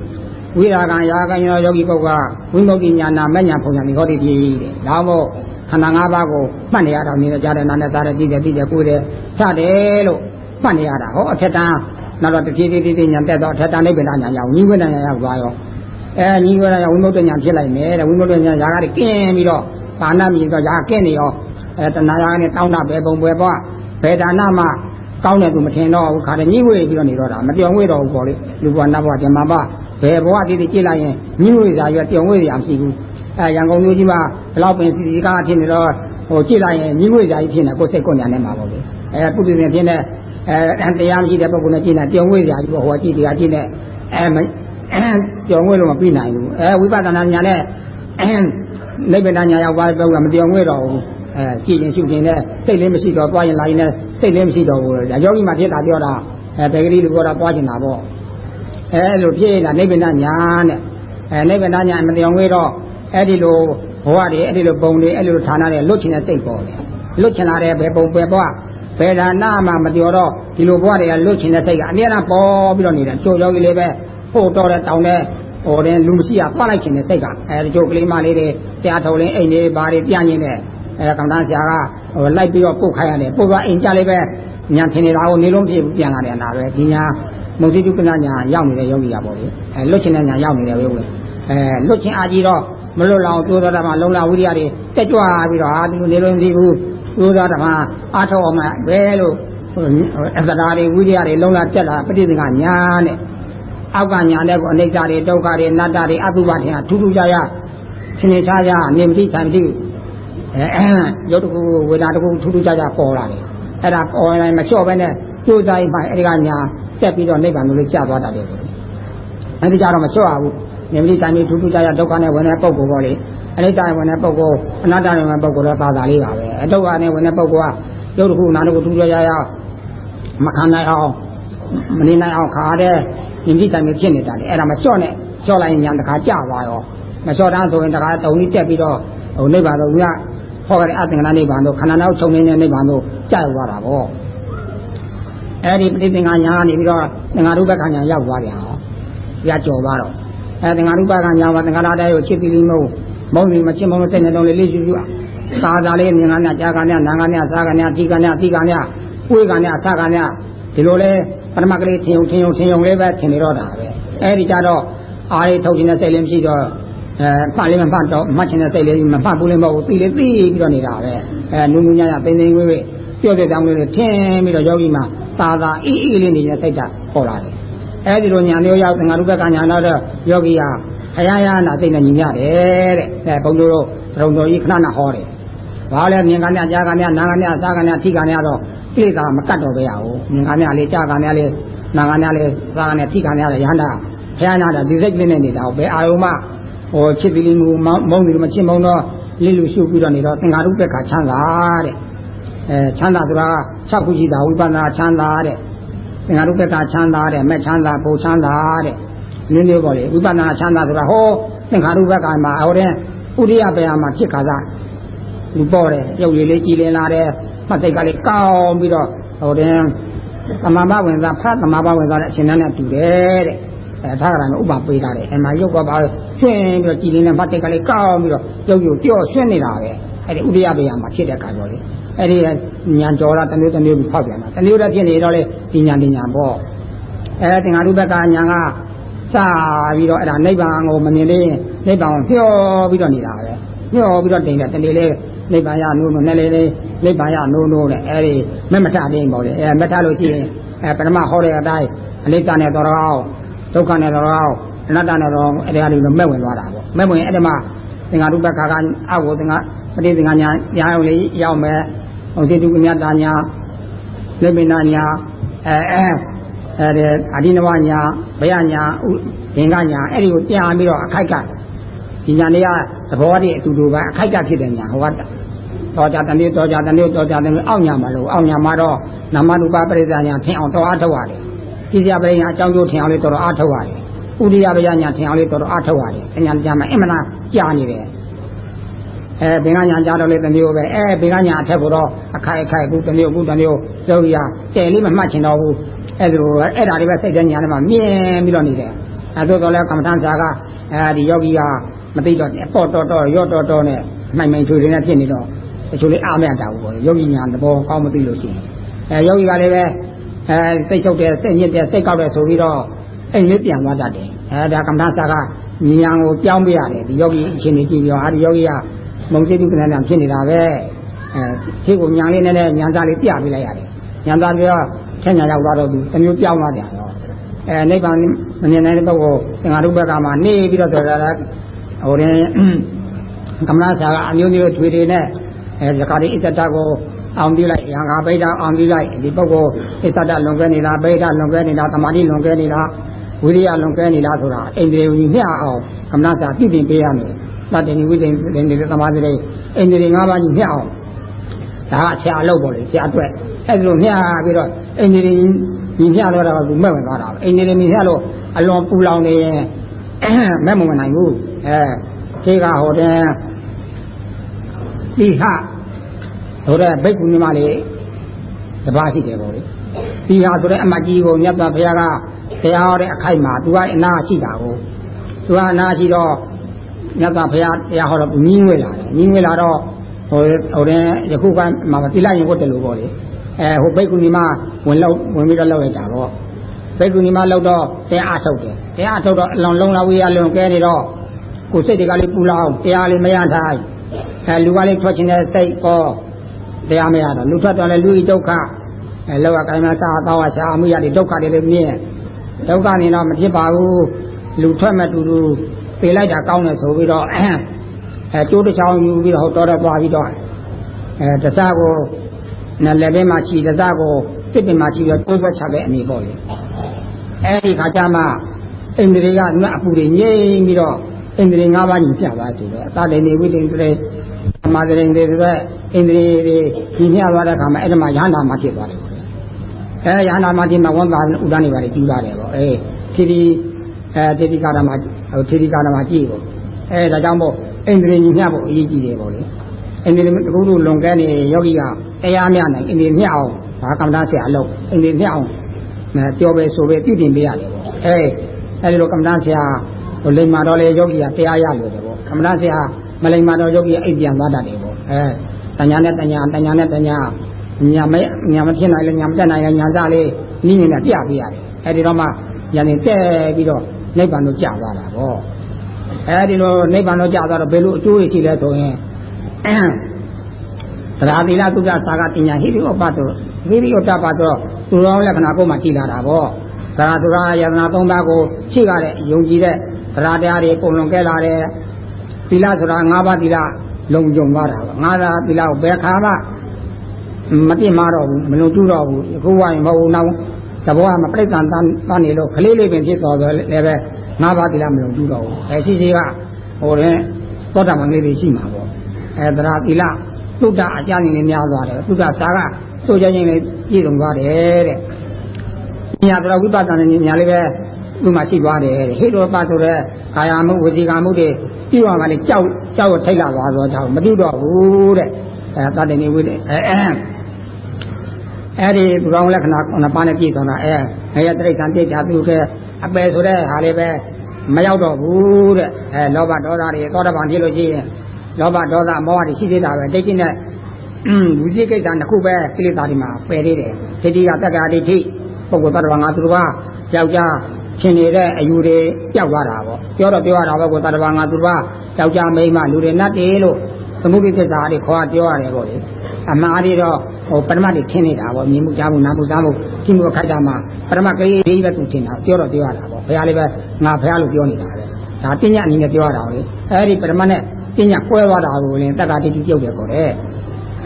ဝိရာဂရာကင်းရောယောဂီပုဂ္ဂိုလ်ဝိမုတ်တိညာနာမညာပုံညာမိဟောတိဖြစ်တဲ့ဒါမို့ခန္ဓာ၅ပါးကိုမှတ်နေရတာနေကြတဲ့နာနဲ့စားတဲ့ပြီးတဲ့ပြီးတဲ့ကိုယ်တဲ့စတယ်လို့မှတ်နေရတာဟောအထက်တန်း နောက်တော့တဖြည်းဖြည်းဖြည်းဖြည်းညာတက်တော့အထက်တန်နိဗ္ဗာန်ညာရောက်ညီဝိဒဏ်ညာရောက်သွားရောအဲညီဝိဒဏ်ညာဝိမုတ်တညာဖြစ်လိုက်မယ်တဲ့ဝိမုတ်တညာຢာကတွေကင်းပြီးတော့ဘာနာမြင်တော့ຢာကင်းနေရောအဲတဏှာကနေတောင်းတာပဲပုံပွဲပွားဘယ်ဒါနမှကောင်းတယ်သူမထင်တော့ဘူးခါတယ်ညီဝေးပြီးတော့နေတော့တာမပြောင်းဝေးတော့ဘူးပေါ့လေလူဘဝနတ်ဘဝတင်မှာပါဘယ်ဘဝတည်းတည်းကြည့်လိုက်ရင်ညီဝေးစာရွက်ပြောင်းဝေးရာမရှိဘူးအဲရန်ကုန်မြို့ကြီးမှာဘလောက်ပင်စီစီကားဖြစ်နေတော့ဟိုကြည့်လိုက်ရင်ညီဝေးစာကြီးဖြစ်နေကိုယ်စိတ်ကိုယ်ညာနဲ့မှာပေါ့လေအဲပုပ္ပိသင်ဖြစ်တဲ့ အဲတရားမရှိတဲ့ပုဂ္ဂိုလ်နဲ့ကြည့်နေပြောင်းဝေစာကြီးပေါ့ဟိုကြည့်တရားကြည့်နေအဲပြောင်းဝေလို့မပြီးနိုင်ဘူးအဲဝိပဿနာညာနဲ့နိဗ္ဗာန်ညာရောက်သွားတဲ့ပုဂ္ဂိုလ်ကမပြောင်းဝေတော့ဘူးအဲကြည်ရင်ရှုခြင်းနဲ့စိတ်လေးမရှိတော့သွားရင်လာရင်လည်းစိတ်လေးမရှိတော့ဘူးဒါယောဂီမှာဖြစ်တာပြောတာအဲတကယ်လို့ပြောတာသွားကျင်တာပေါ့အဲလိုဖြစ်နေတာနိဗ္ဗာန်ညာနဲ့အဲနိဗ္ဗာန်ညာမပြောင်းဝေတော့အဲ့ဒီလိုဘဝတွေအဲ့ဒီလိုပုံတွေအဲ့ဒီလိုဌာနတွေလွတ်ချင်တဲ့စိတ်ပေါ်တယ်လွတ်ချင်လာတဲ့ဘယ်ပုံပဲဘဝ ဘယ်ဒါနမှမပြောတော့ဒီလိုဘဝတွေကလွတ်ချင်တဲ့စိတ်ကအမြဲတမ်းပေါ်ပြီးတော့နေတယ်ချိုးယောဂီလေးပဲပို့တော့တဲ့တောင်းတဲ့ဟိုတဲ့လူမရှိရသွားလိုက်ခြင်းတဲ့စိတ်ကအဲဒီကျိုးကလေးမလေးတွေတရားထုံလင်းအိမ်လေးဘာတွေပြညင်းတဲ့အဲကောင်တန်းဆရာကဟိုလိုက်ပြီးတော့ပုတ်ခိုင်းရတယ်ပုတ်သွားအိမ်ကြလေးပဲညာထင်နေတာကိုနေလုံးဖြစ်ပြန်လာတယ်နာပဲဒီညာမုံစီတုကနာညာရောက်နေတဲ့ယောဂီရပေါ့လေအဲလွတ်ချင်တဲ့ညာရောက်နေတယ်ဝေးဝေးအဲလွတ်ချင်အားကြီးတော့မလွတ်လောင်ကြိုးစားတာမှလုံလဝိရိယတွေတက်ကြွပြီးတော့ဟာဒီလိုနေလို့မသိဘူး ကြိုးစားတာမှအားထုတ်အောင်မှဘယ်လိုအစတာတွေဝိရိယတွေလုံလာတက်လာပဋိသင်္ကညာနဲ့အောက်ကညာတဲ့ကိုအနိစ္စတွေဒုက္ခတွေအနတ္တတွေအတုပထင်ထူးထူးခြားခြားသင်္နေခြားခြားနေမတိခံတိအဲရုပ်တကူဝေဒနာတကူထူးထူးခြားခြားပေါ်လာတယ်အဲ့ဒါပေါ်လာရင်မလျှော့ပဲနဲ့ကြိုးစားရင်မှအဲ့ဒီကညာတက်ပြီးတော့နိဗ္ဗာန်ကိုလေးကြာသွားတာလေအဲ့ဒီကြတော့မလျှော့ရဘူးနေမတိခံပြီးထူးထူးခြားခြားဒုက္ခနဲ့ဝင်တဲ့ပုံကိုပေါ့လေ အနိစ္စနဲ့ဝင်တဲ့ပုံကိုအနတ္တနဲ့ဝင်တဲ့ပုံကိုတော့သာသာလေးပါပဲအတုပနဲ့ဝင်တဲ့ပုံကရုပ်တကူနာတကူထူးခြားခြားမခံနိုင်အောင်မနေနိုင်အောင်ခါတဲ့ယဉ်ပြတိုင်ဖြစ်နေတာလေအဲ့ဒါမလျှော့နဲ့လျှော့လိုက်ရင်ညာတခါကြသွားရောမလျှော့တန်းဆိုရင်တခါတုံကြီးတက်ပြီးတော့ဟိုနိဗ္ဗာန်တော့ကဟောကြတဲ့အသင်္ကနာနိဗ္ဗာန်တို့ခန္ဓာနောက်ချုပ်နေတဲ့နိဗ္ဗာန်တို့ကြာရောက်သွားတာပေါ့အဲ့ဒီပဋိသင်္ခါညာကနေပြီးတော့သင်္ဃာရုပ္ပခညာရောက်သွားပြန်ဟောရကြော်သွားတော့အဲသင်္ဃာရုပ္ပခညာကသင်္ဃာရတဲ့ကိုချစ်ပြီးပြီးမို့ မုံဒီမချင်းမုံတဲ့နေတော့လေးလေးရှူရှူသာသာလေးမြင်ကနဲ့ကြားကနဲ့နာကနဲ့စားကနဲ့အတိကနဲ့အတိကနဲ့ပွေးကနဲ့အဆကနဲ့ဒီလိုလဲပထမကလေးထင်ုံထင်ုံထင်ုံလေးပဲထင်နေတော့တာပဲအဲဒီကြတော့အားလေးထုတ်ခြင်းနဲ့စိတ်လေးမရှိတော့အဲမှတ်လေးမမှတ်တော့မှတ်ခြင်းနဲ့စိတ်လေးမမှတ်ဘူးလေးမဟုတ်ဘူးသိလေးသိပြီးတော့နေတာပဲအဲနုနုညညသိသိဝေးဝေးပြော့တဲ့တောင်းလေးထင်းပြီးတော့ယောဂီမှာသာသာအေးအေးလေးနေတဲ့စိတ်ဓာတ်ပေါ်လာတယ်အဲဒီလိုညာမျိုးရောက်ငါတို့ဘက်ကညာတော့ယောဂီဟာ အရာရာနာသိနေညီမြတယ်တဲ့အဲဘုန်းကြီးတို့ရုံတော်ကြီးခဏနာဟောတယ်ဘာလဲမြင်ကနဲ့ကြားကနဲ့နာကနဲ့စားကနဲ့ထိကနဲ့တော့ကိလေသာမကတ်တော့ပဲရအောင်မြင်ကနဲ့လေးကြားကနဲ့လေးနာကနဲ့လေးစားကနဲ့ထိကနဲ့လည်းရဟန္တာဘုရားနာတာဒီစိတ်ကလေးနဲ့နေတာဘယ်အာယုံမှဟိုချစ်ပြီးမှုမုန်းပြီးမချစ်မုန်းတော့လိလူရှုပြီးတော့နေတော့သင်္ဃာရုပ္ပကချမ်းသာတဲ့အဲချမ်းသာဆိုတာ၆ခုရှိတာဝိပဿနာချမ်းသာတဲ့သင်္ဃာရုပ္ပကချမ်းသာတဲ့မဲ့ချမ်းသာပူချမ်းသာတဲ့ နည်းနည်းပေါ့လေဝိပဿနာချမ်းသာဆိုတာဟောသင်္ခါရုပ္ပကမှာဟောတဲ့ဥရိယပယမှာဖြစ်ခါစားလူပေါ်တယ်ရုပ်ရည်လေးကြည်လင်လာတယ်မှတ်စိတ်ကလေးကောင်းပြီးတော့ဟိုတဲ့သမဘာဝင်သားဖတ်သမဘာဝင်သားတဲ့အရှင်နဲ့တူတယ်တဲ့အဲဒါကလည်းဥပပေးတာတယ်အမှရုပ်ကပါဆွင်းပြီးတော့ကြည်လင်တဲ့မှတ်စိတ်ကလေးကောင်းပြီးတော့ရုပ်ရုပ်ကြော့ဆွင်းနေတာပဲအဲ့ဒီဥရိယပယမှာဖြစ်တဲ့ခါကြောလေအဲ့ဒီညာကြော်တာတမျိုးတမျိုးပြီးဖောက်ပြန်တာတမျိုးတည်းဖြစ်နေတော့လေဒီညာဒီညာပေါ့အဲသင်္ဃာရုပ္ပကညာက စပြီးတော့အဲ့ဒါနိဗ္ဗာန်ကိုမမြင်သေးရင်နိဗ္ဗာန်ကိုဖြောပြီးတော့နေတာပဲဖြောပြီးတော့တင်တယ်တနေ့လေးနိဗ္ဗာန်ရနိုးနိုးနဲ့လေးလေးနိဗ္ဗာန်ရနိုးနိုးနဲ့အဲ့ဒီမမထသေးပေါ့လေအဲမထလို့ရှိရင်အဲပထမဟောတဲ့အတိုင်းအနိစ္စနဲ့တော်တော်ဒုက္ခနဲ့တော်တော်အနတ္တနဲ့တော်အဲ့ဒီအရည်မဲ့ဝင်သွားတာပေါ့မဲ့ဝင်အဲ့ဒီမှာသင်္ဃာရုပ္ပခါကအဝသင်္ဃပဋိသင်္ဃညာညာအောင်လေးရောက်မယ်ဟိုတိတုကမြတ်တာညာနိဗ္ဗာန်ညာအဲအဲ အဲဒီအဓိနဝညာဘယညာဒင်္ဂညာအဲ့ဒီကိုပြန်ပြီးတော့အခိုက်ကဒီညာတွေကသဘောတည်းအတူတူပဲအခိုက်ကဖြစ်တဲ့ညာဟိုကတော်ကြတန်လေးတော်ကြတန်လေးတော်ကြတန်လေးအောက်ညာမှာလို့အောက်ညာမှာတော့နာမရူပပရိစ္ဆာညာထင်အောင်တော်အားထုတ်ရတယ်ကြည်စရာပရိညာအကြောင်းကျိုးထင်အောင်လေးတော်တော်အားထုတ်ရတယ်ဥဒိယပယညာထင်အောင်လေးတော်တော်အားထုတ်ရတယ်အညာညာမှာအင်မနာကြာနေတယ်အဲဘင်္ဂညာကြားတော့လေတမျိုးပဲအဲဘင်္ဂညာအထက်ကိုတော့အခိုက်အခိုက်ကူတမျိုးကူတမျိုးသုရိယတဲလေးမမှတ်ချင်တော့ဘူး အဲ့ဒါလိုအဲ့ဒါတွေပဲစိတ်ထဲညာထဲမှာမြင်ပြီးတော့နေတယ်အဲသို့တော်လည်းကမ္မထန်ဆရာကအဲဒီယောဂီကမသိတော့ပေါ့တော့တော့ရော့တော့တော့နဲ့မှိုင်မှိုင်ထွေတွေနဲ့ဖြစ်နေတော့တချို့လေးအားမရတာဘူးပေါ့ယောဂီညာသဘောကောင်းမသိလို့ရှိရင်အဲယောဂီကလည်းပဲအဲစိတ်ချုပ်တယ်စိတ်ညစ်တယ်စိတ်ကောက်တယ်ဆိုပြီးတော့အိမ်လေးပြန်သွားတတ်တယ်အဲဒါကမ္မထန်ဆရာကဉာဏ်ကိုပြောင်းပေးရတယ်ဒီယောဂီအရှင်ကြီးကြည့်ပြီးတော့အဲဒီယောဂီကမုံစိတ်တုကနံဖြစ်နေတာပဲအဲခြေကိုညာလေးနဲ့ညာသားလေးပြပေးလိုက်ရတယ်ညာသားပြီးတော့ ချက်ညာရောက်သွားတော့သူအမျိုးပြောင်းသွားကြတော့အဲနိဗ္ဗာန်မမြင်နိုင်တဲ့ပုဂ္ဂိုလ်သင်္ဃာရုပ္ပကမှာနေပြီးတော့တော်တာဟိုရင်ကမ္မနာဆာကအမျိုးမျိုးထွေတွေနဲ့အဲဇကာတိအစ္စတကိုအောင်ပြီးလိုက်ရံဃာပိဋကအောင်ပြီးလိုက်ဒီပုဂ္ဂိုလ်အစ္စတလွန်ကဲနေတာပိဋကလွန်ကဲနေတာသမာဓိလွန်ကဲနေတာဝိရိယလွန်ကဲနေတာဆိုတာအိန္ဒြေဝိမျှအောင်ကမ္မနာဆာပြုပြင်ပေးရမယ်သတ္တနိဝိသိနေတဲ့သမာဓိတွေအိန္ဒြေ၅ပါးကြီးမျှအောင်ဒါကဆရာအလုပ်ပေါ့လေဆရာအတွက်အဲ့ဒီလိုမျှပြီးတော့ အိန္ဒြေညီမျှတော့တာကသူမဲ့ဝင်သွားတာပဲအိန္ဒြေညီမျှလို့အလွန်ပူလောင်နေရင်မဲ့မဝင်နိုင်ဘူးအဲခြေကဟိုတဲ့တိဟဟိုတဲ့ဘိက္ခုညီမလေးတပါးရှိတယ်ပေါ့လေတိဟဆိုတဲ့အမကြီးကိုမြတ်စွာဘုရားကတရားဟောတဲ့အခိုက်မှာသူကအနာရှိတာကိုသူကအနာရှိတော့မြတ်စွာဘုရားတရားဟောတော့ညီးငွေလာတယ်ညီးငွေလာတော့ဟိုဟိုတဲ့ယခုကမှတိလိုက်ရင်ဟုတ်တယ်လို့ပေါ့လေအဲဟိုဘိက္ခုနီမ ဝင်လောက်ဝင်ပြီးတော့လောက်လိုက်တာပေါ့ဘိက္ခုနီမလောက်တော့တရားအထုတ်တယ်တရားအထုတ်တော့အလွန်လုံးလာဝေးရလွန်ကဲနေတော့ကိုယ်စိတ်တွေကလေးပူလောင်တရားလေးမရထိုင်အဲလူကလေးထွက်ချင်တဲ့စိတ်ပေါ်တရားမရတော့လူထွက်တော့လေလူဤဒုက္ခအဲလောကကိုင်းမှာသာသောဝရှာမှုရတယ်ဒုက္ခတွေလည်းမြင်ဒုက္ခနေတော့မဖြစ်ပါဘူးလူထွက်မဲ့တူတူပေလိုက်တာကောင်းတယ်ဆိုပြီးတော့အဲတိုးတစ်ချောင်းယူပြီးတော့ဟောတော်တော့သွားပြီးတော့အဲတစားကိုနဲ့လည်းပဲမှချီတစားကို တစ်ပင်မှချီပြီးတိုးဆက်ချတဲ့အနေပေါ့လေအဲဒီခါကျမှအိန္ဒြေကနတ်အပူတွေငြိမ့်ပြီးတော့အိန္ဒြေ၅ပါးကြီးပြသွားတယ်တော့အတတေနေဝိတ္တိတေသမာဓိရင်တွေတဲ့အိန္ဒြေတွေကြီးမြသွားတဲ့အခါမှာအဲ့ဒီမှာရဟန္တာမှဖြစ်သွားတယ်ပေါ့လေအဲရဟန္တာမှဖြစ်မှာဝန်သာဥဒ္ဒနေပါလေကျူးလာတယ်ပေါ့အဲခီဒီအဲတေတိကာရမှာဟိုထေတိကာရမှာကြည့်ပေါ့အဲဒါကြောင့်မို့အိန္ဒြေကြီးမြဖို့အရေးကြီးတယ်ပေါ့လေအိန္ဒြေတကူတို့လွန်ကဲနေယောဂီကတရားမြနိုင်အိန္ဒြေမြအောင် ဒါကမ္မဋ္ဌာန်းဆရာအလုပ်အိန္ဒြေမြအောင်ပြောပဲဆိုပဲပြုတင်ပေးရတယ်ပေါ့အဲအဲဒီလိုကမ္မဋ္ဌာန်းဆရာဟိုလိမ္မာတော့လေယောဂီကတရားရလို့တယ်ပေါ့ကမ္မဋ္ဌာန်းဆရာမမလိမ္မာတော့ယောဂီအိပ်ပြန်သွားတတ်တယ်ပေါ့အဲတညာနဲ့တညာတညာနဲ့တညာညာမညာမဖြစ်နိုင်လဲညာမတက်နိုင်လဲညာစားလေးနိမ့်နေတာပြပေးရတယ်အဲဒီတော့မှညာနေတက်ပြီးတော့နိဗ္ဗာန်ကိုကြာသွားတာပေါ့အဲဒီလိုနိဗ္ဗာန်ကိုကြာသွားတော့ဘယ်လိုအကျိုးတွေရှိလဲဆိုရင် သရာသီလသုဒ္ဓသာကပညာဟိရိဩပတောဟိရိဩတပါတော့သူတော်လက္ခဏာကိုမှကြည်လာတာပေါ့သရာသုရာယတနာသုံးပါးကိုရှိကြတဲ့ယုံကြည်တဲ့သရာတရားတွေပုံလွန်ခဲ့လာတဲ့သီလဆိုတာ၅ပါးသီလလုံခြုံသွားတာပေါ့ငါးပါးသီလကိုဘယ်ခါမှမပြစ်မှားတော့ဘူးမလုံကျူးတော့ဘူးအခုဝိုင်းမဟုတ်နောက်သဘောကမပြိတ္တန်တန်းနေလို့ခလေးလေးပင်ဖြစ်သွားတော့လည်းပဲငါးပါးသီလမလုံကျူးတော့ဘူးအဲရှိရှိကဟိုတဲ့သောတာပန်လေးတွေရှိမှာပေါ့အဲသရာသီလ သုဒ္ဓအကြရင်လည်းများသွားတယ်သုဒ္ဓသာကဆိုကြရင်လည်းပြည့်စုံသွားတယ်တဲ့ညာဆိုတော့ဝိပဿနာဉာဏ်လေးပဲသူ့မှာရှိသွားတယ်တဲ့ဟိတောပဆိုတဲ့ကာယမှုဝစီကမှုတွေပြုရမှလည်းကြောက်ကြောက်ထိတ်လာသွားတော့ကြောက်မပြုတော့ဘူးတဲ့အဲတတ္တိနေဝိတဲ့အဲအဲ့ဒီဘုရားလက္ခဏာခုနှစ်ပါးနဲ့ပြည့်စုံတာအဲငရတိရစ္ဆာန်ပြည့်ကြသူတဲ့အပယ်ဆိုတဲ့ဟာလေးပဲမရောက်တော့ဘူးတဲ့အဲလောဘဒေါသတွေသောတပန်ဖြစ်လို့ရှိရင် လောဘဒေါသမောဟတွေရှိသေးတာပဲတိတ်တိနဲ့ဝိသိကိစ္စတစ်ခုပဲကိလေသာတွေမှာပယ်သေးတယ်ဒိဋ္ဌိကတက္ကရာဒိဋ္ဌိပုဂ္ဂိုလ်သတ္တဝါငါသူတော်ဘာယောက်ျားရှင်နေတဲ့အယူတွေပျောက်သွားတာပေါ့ပြောတော့ပြောရတာပဲကိုသတ္တဝါငါသူတော်ဘာယောက်ျားမိန်းမလူတွေနတ်တွေလို့သမုဒိသစ္စာတွေခေါ်ပြောရတယ်ပေါ့လေအမှားတွေတော့ဟိုပရမတ်တွေခင်းနေတာပေါ့မြင်မှုကြားမှုနားမှုစားမှုကြည့်မှုခိုက်တာမှာပရမတ်ကလေးလေးပဲသူထင်တာပြောတော့ပြောရတာပေါ့ဘုရားလေးပဲငါဘုရားလို့ပြောနေတာပဲဒါပညာအနေနဲ့ပြောရတာလေအဲဒီပရမတ်နဲ့ ပညာကွဲသွားတာကိုလည်းတက္ကတိတိပြုတ်တယ်ခေါ်တယ်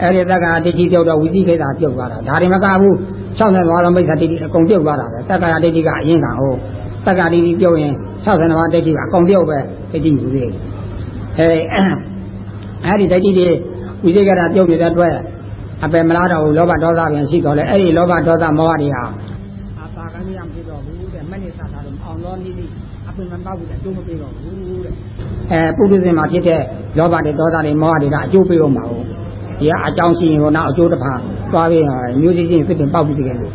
အဲ့ဒီတက္ကရာဒိဋ္ဌိပြုတ်တော့ဝိသိကိစ္စပြုတ်သွားတာဒါတွေမကဘူး60ဘာလုံးမိစ္ဆာဒိဋ္ဌိအကုန်ပြုတ်သွားတာပဲတက္ကရာဒိဋ္ဌိကအရင်ကဟိုတက္ကရာဒိဋ္ဌိပြုတ်ရင်60ဘာဒိဋ္ဌိကအကုန်ပြုတ်ပဲဒိဋ္ဌိယူသေးအဲအဲ့ဒီဒိဋ္ဌိတွေဝိသိကိစ္စပြုတ်နေတဲ့အတွက်အပယ်မလားတော့ဘူးလောဘဒေါသပြန်ရှိတော့လေအဲ့ဒီလောဘဒေါသမောဟတွေဟာအာသာကံရမဖြစ်တော့ဘူးတဲ့မနိစ္စတာတော့အောင်တော်နည်းန ည်းအပင်မပေါက်ဘူးတဲ့အကျိုးမပေးတော့ဘူးတဲ့အဲပုရိသေမှာဖြစ်တဲ့လောဘတွေဒေါသတွေမောဟတွေကအကျိုးပေးအောင်ပါဘူးဒီကအကြောင်းရှိရင်တော့နောက်အကျိုးတစ်ဖန်သွားပြီးမျိုးစိချင်းစစ်တင်ပေါက်ပြီးတကယ်လို့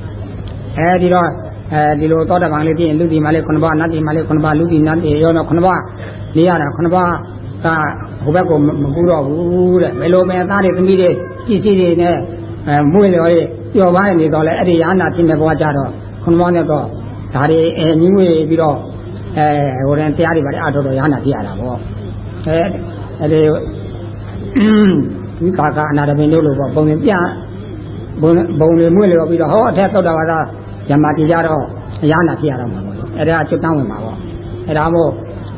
အဲဒီတော့အဲဒီလိုသောတာပန်လေးပြရင်လူဒီမှာလေးခုနှစ်ပါးနတ်ဒီမှာလေးခုနှစ်ပါးလူဒီနတ်ဒီရောတော့ခုနှစ်ပါးနေရတာခုနှစ်ပါးကဟိုဘက်ကမကူတော့ဘူးတဲ့ဘယ်လိုပဲသားတွေသမီးတွေကြည်စီတွေနဲ့အဲမွေးရောပျော်ပါနေတော့လေအဲ့ဒီရဟနာဖြစ်မဲ့ဘဝကြတော့ခုနှစ်ပါးနဲ့တော့ဒါတွေအဲညီငွေပြီးတော့ အဲဟိုတဲ့တရားတွေပါလေအတော်တော်ရဟနာဖြစ်ရတာပေါ့အဲအဲ့ဒီဝိကာကအနာတပင်တို့လိုပေါ့ပုံရင်ပြဘုံဘုံတွေမွေ့လျော်ပြီးတော့ဟောအထက်သောတာဝါဒယမတိကြတော့အရနာဖြစ်ရတော့မှာပေါ့အဲ့ဒါကျွတ်တန်းဝင်မှာပေါ့အဲ့ဒါမို့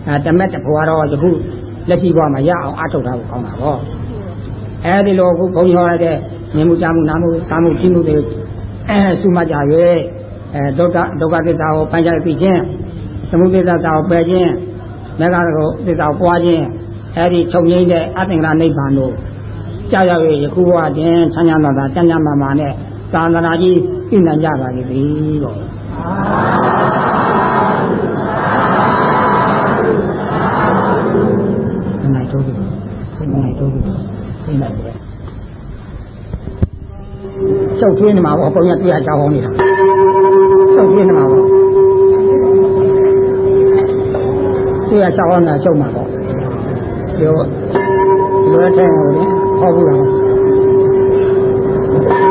အဲတမက်တဘွားတော့ယခုလက်ရှိဘဝမှာရအောင်အထုတ်ထားဖို့ကောင်းတာပေါ့အဲဒီလိုအခုဘုန်းကြီးဟောရတဲ့မြင်မှုကြားမှုနားမှုကာမှုကြည့်မှုတွေအဲစုမှကြရွေးအဲဒုက္ခဒုက္ခသစ္စာကိုပိုင်းခြားသိခြင်း သမုဒိသစ္စာကိုပယ်ခြင်းမေဃကိုသစ္စာကိုပွားခြင်းအဲဒီချုပ်ငိမ့်တဲ့အသင်္ကရနိဗ္ဗာန်တို့ကြာရောက်ရယခုဘဝတင်ဆန်းချမ်းသာသာကျမ်းကျမ်းမာမာနဲ့သာသနာကြီးပြည့်နိုင်ကြပါစေပေါ့နိုင်တိုးပြီနိုင်တိုးပြီသိနိုင်တယ်ရှုပ်ထွေးနေမှာပေါ့ဘုံရတရားချောင်းနေတာရှုပ်ထွေးနေမှာပေါ့ တရားချောင်းနေတာရှုပ်မှာပေါ့ဒီလိုဒီလိုတဲ့ဟောဘူးလား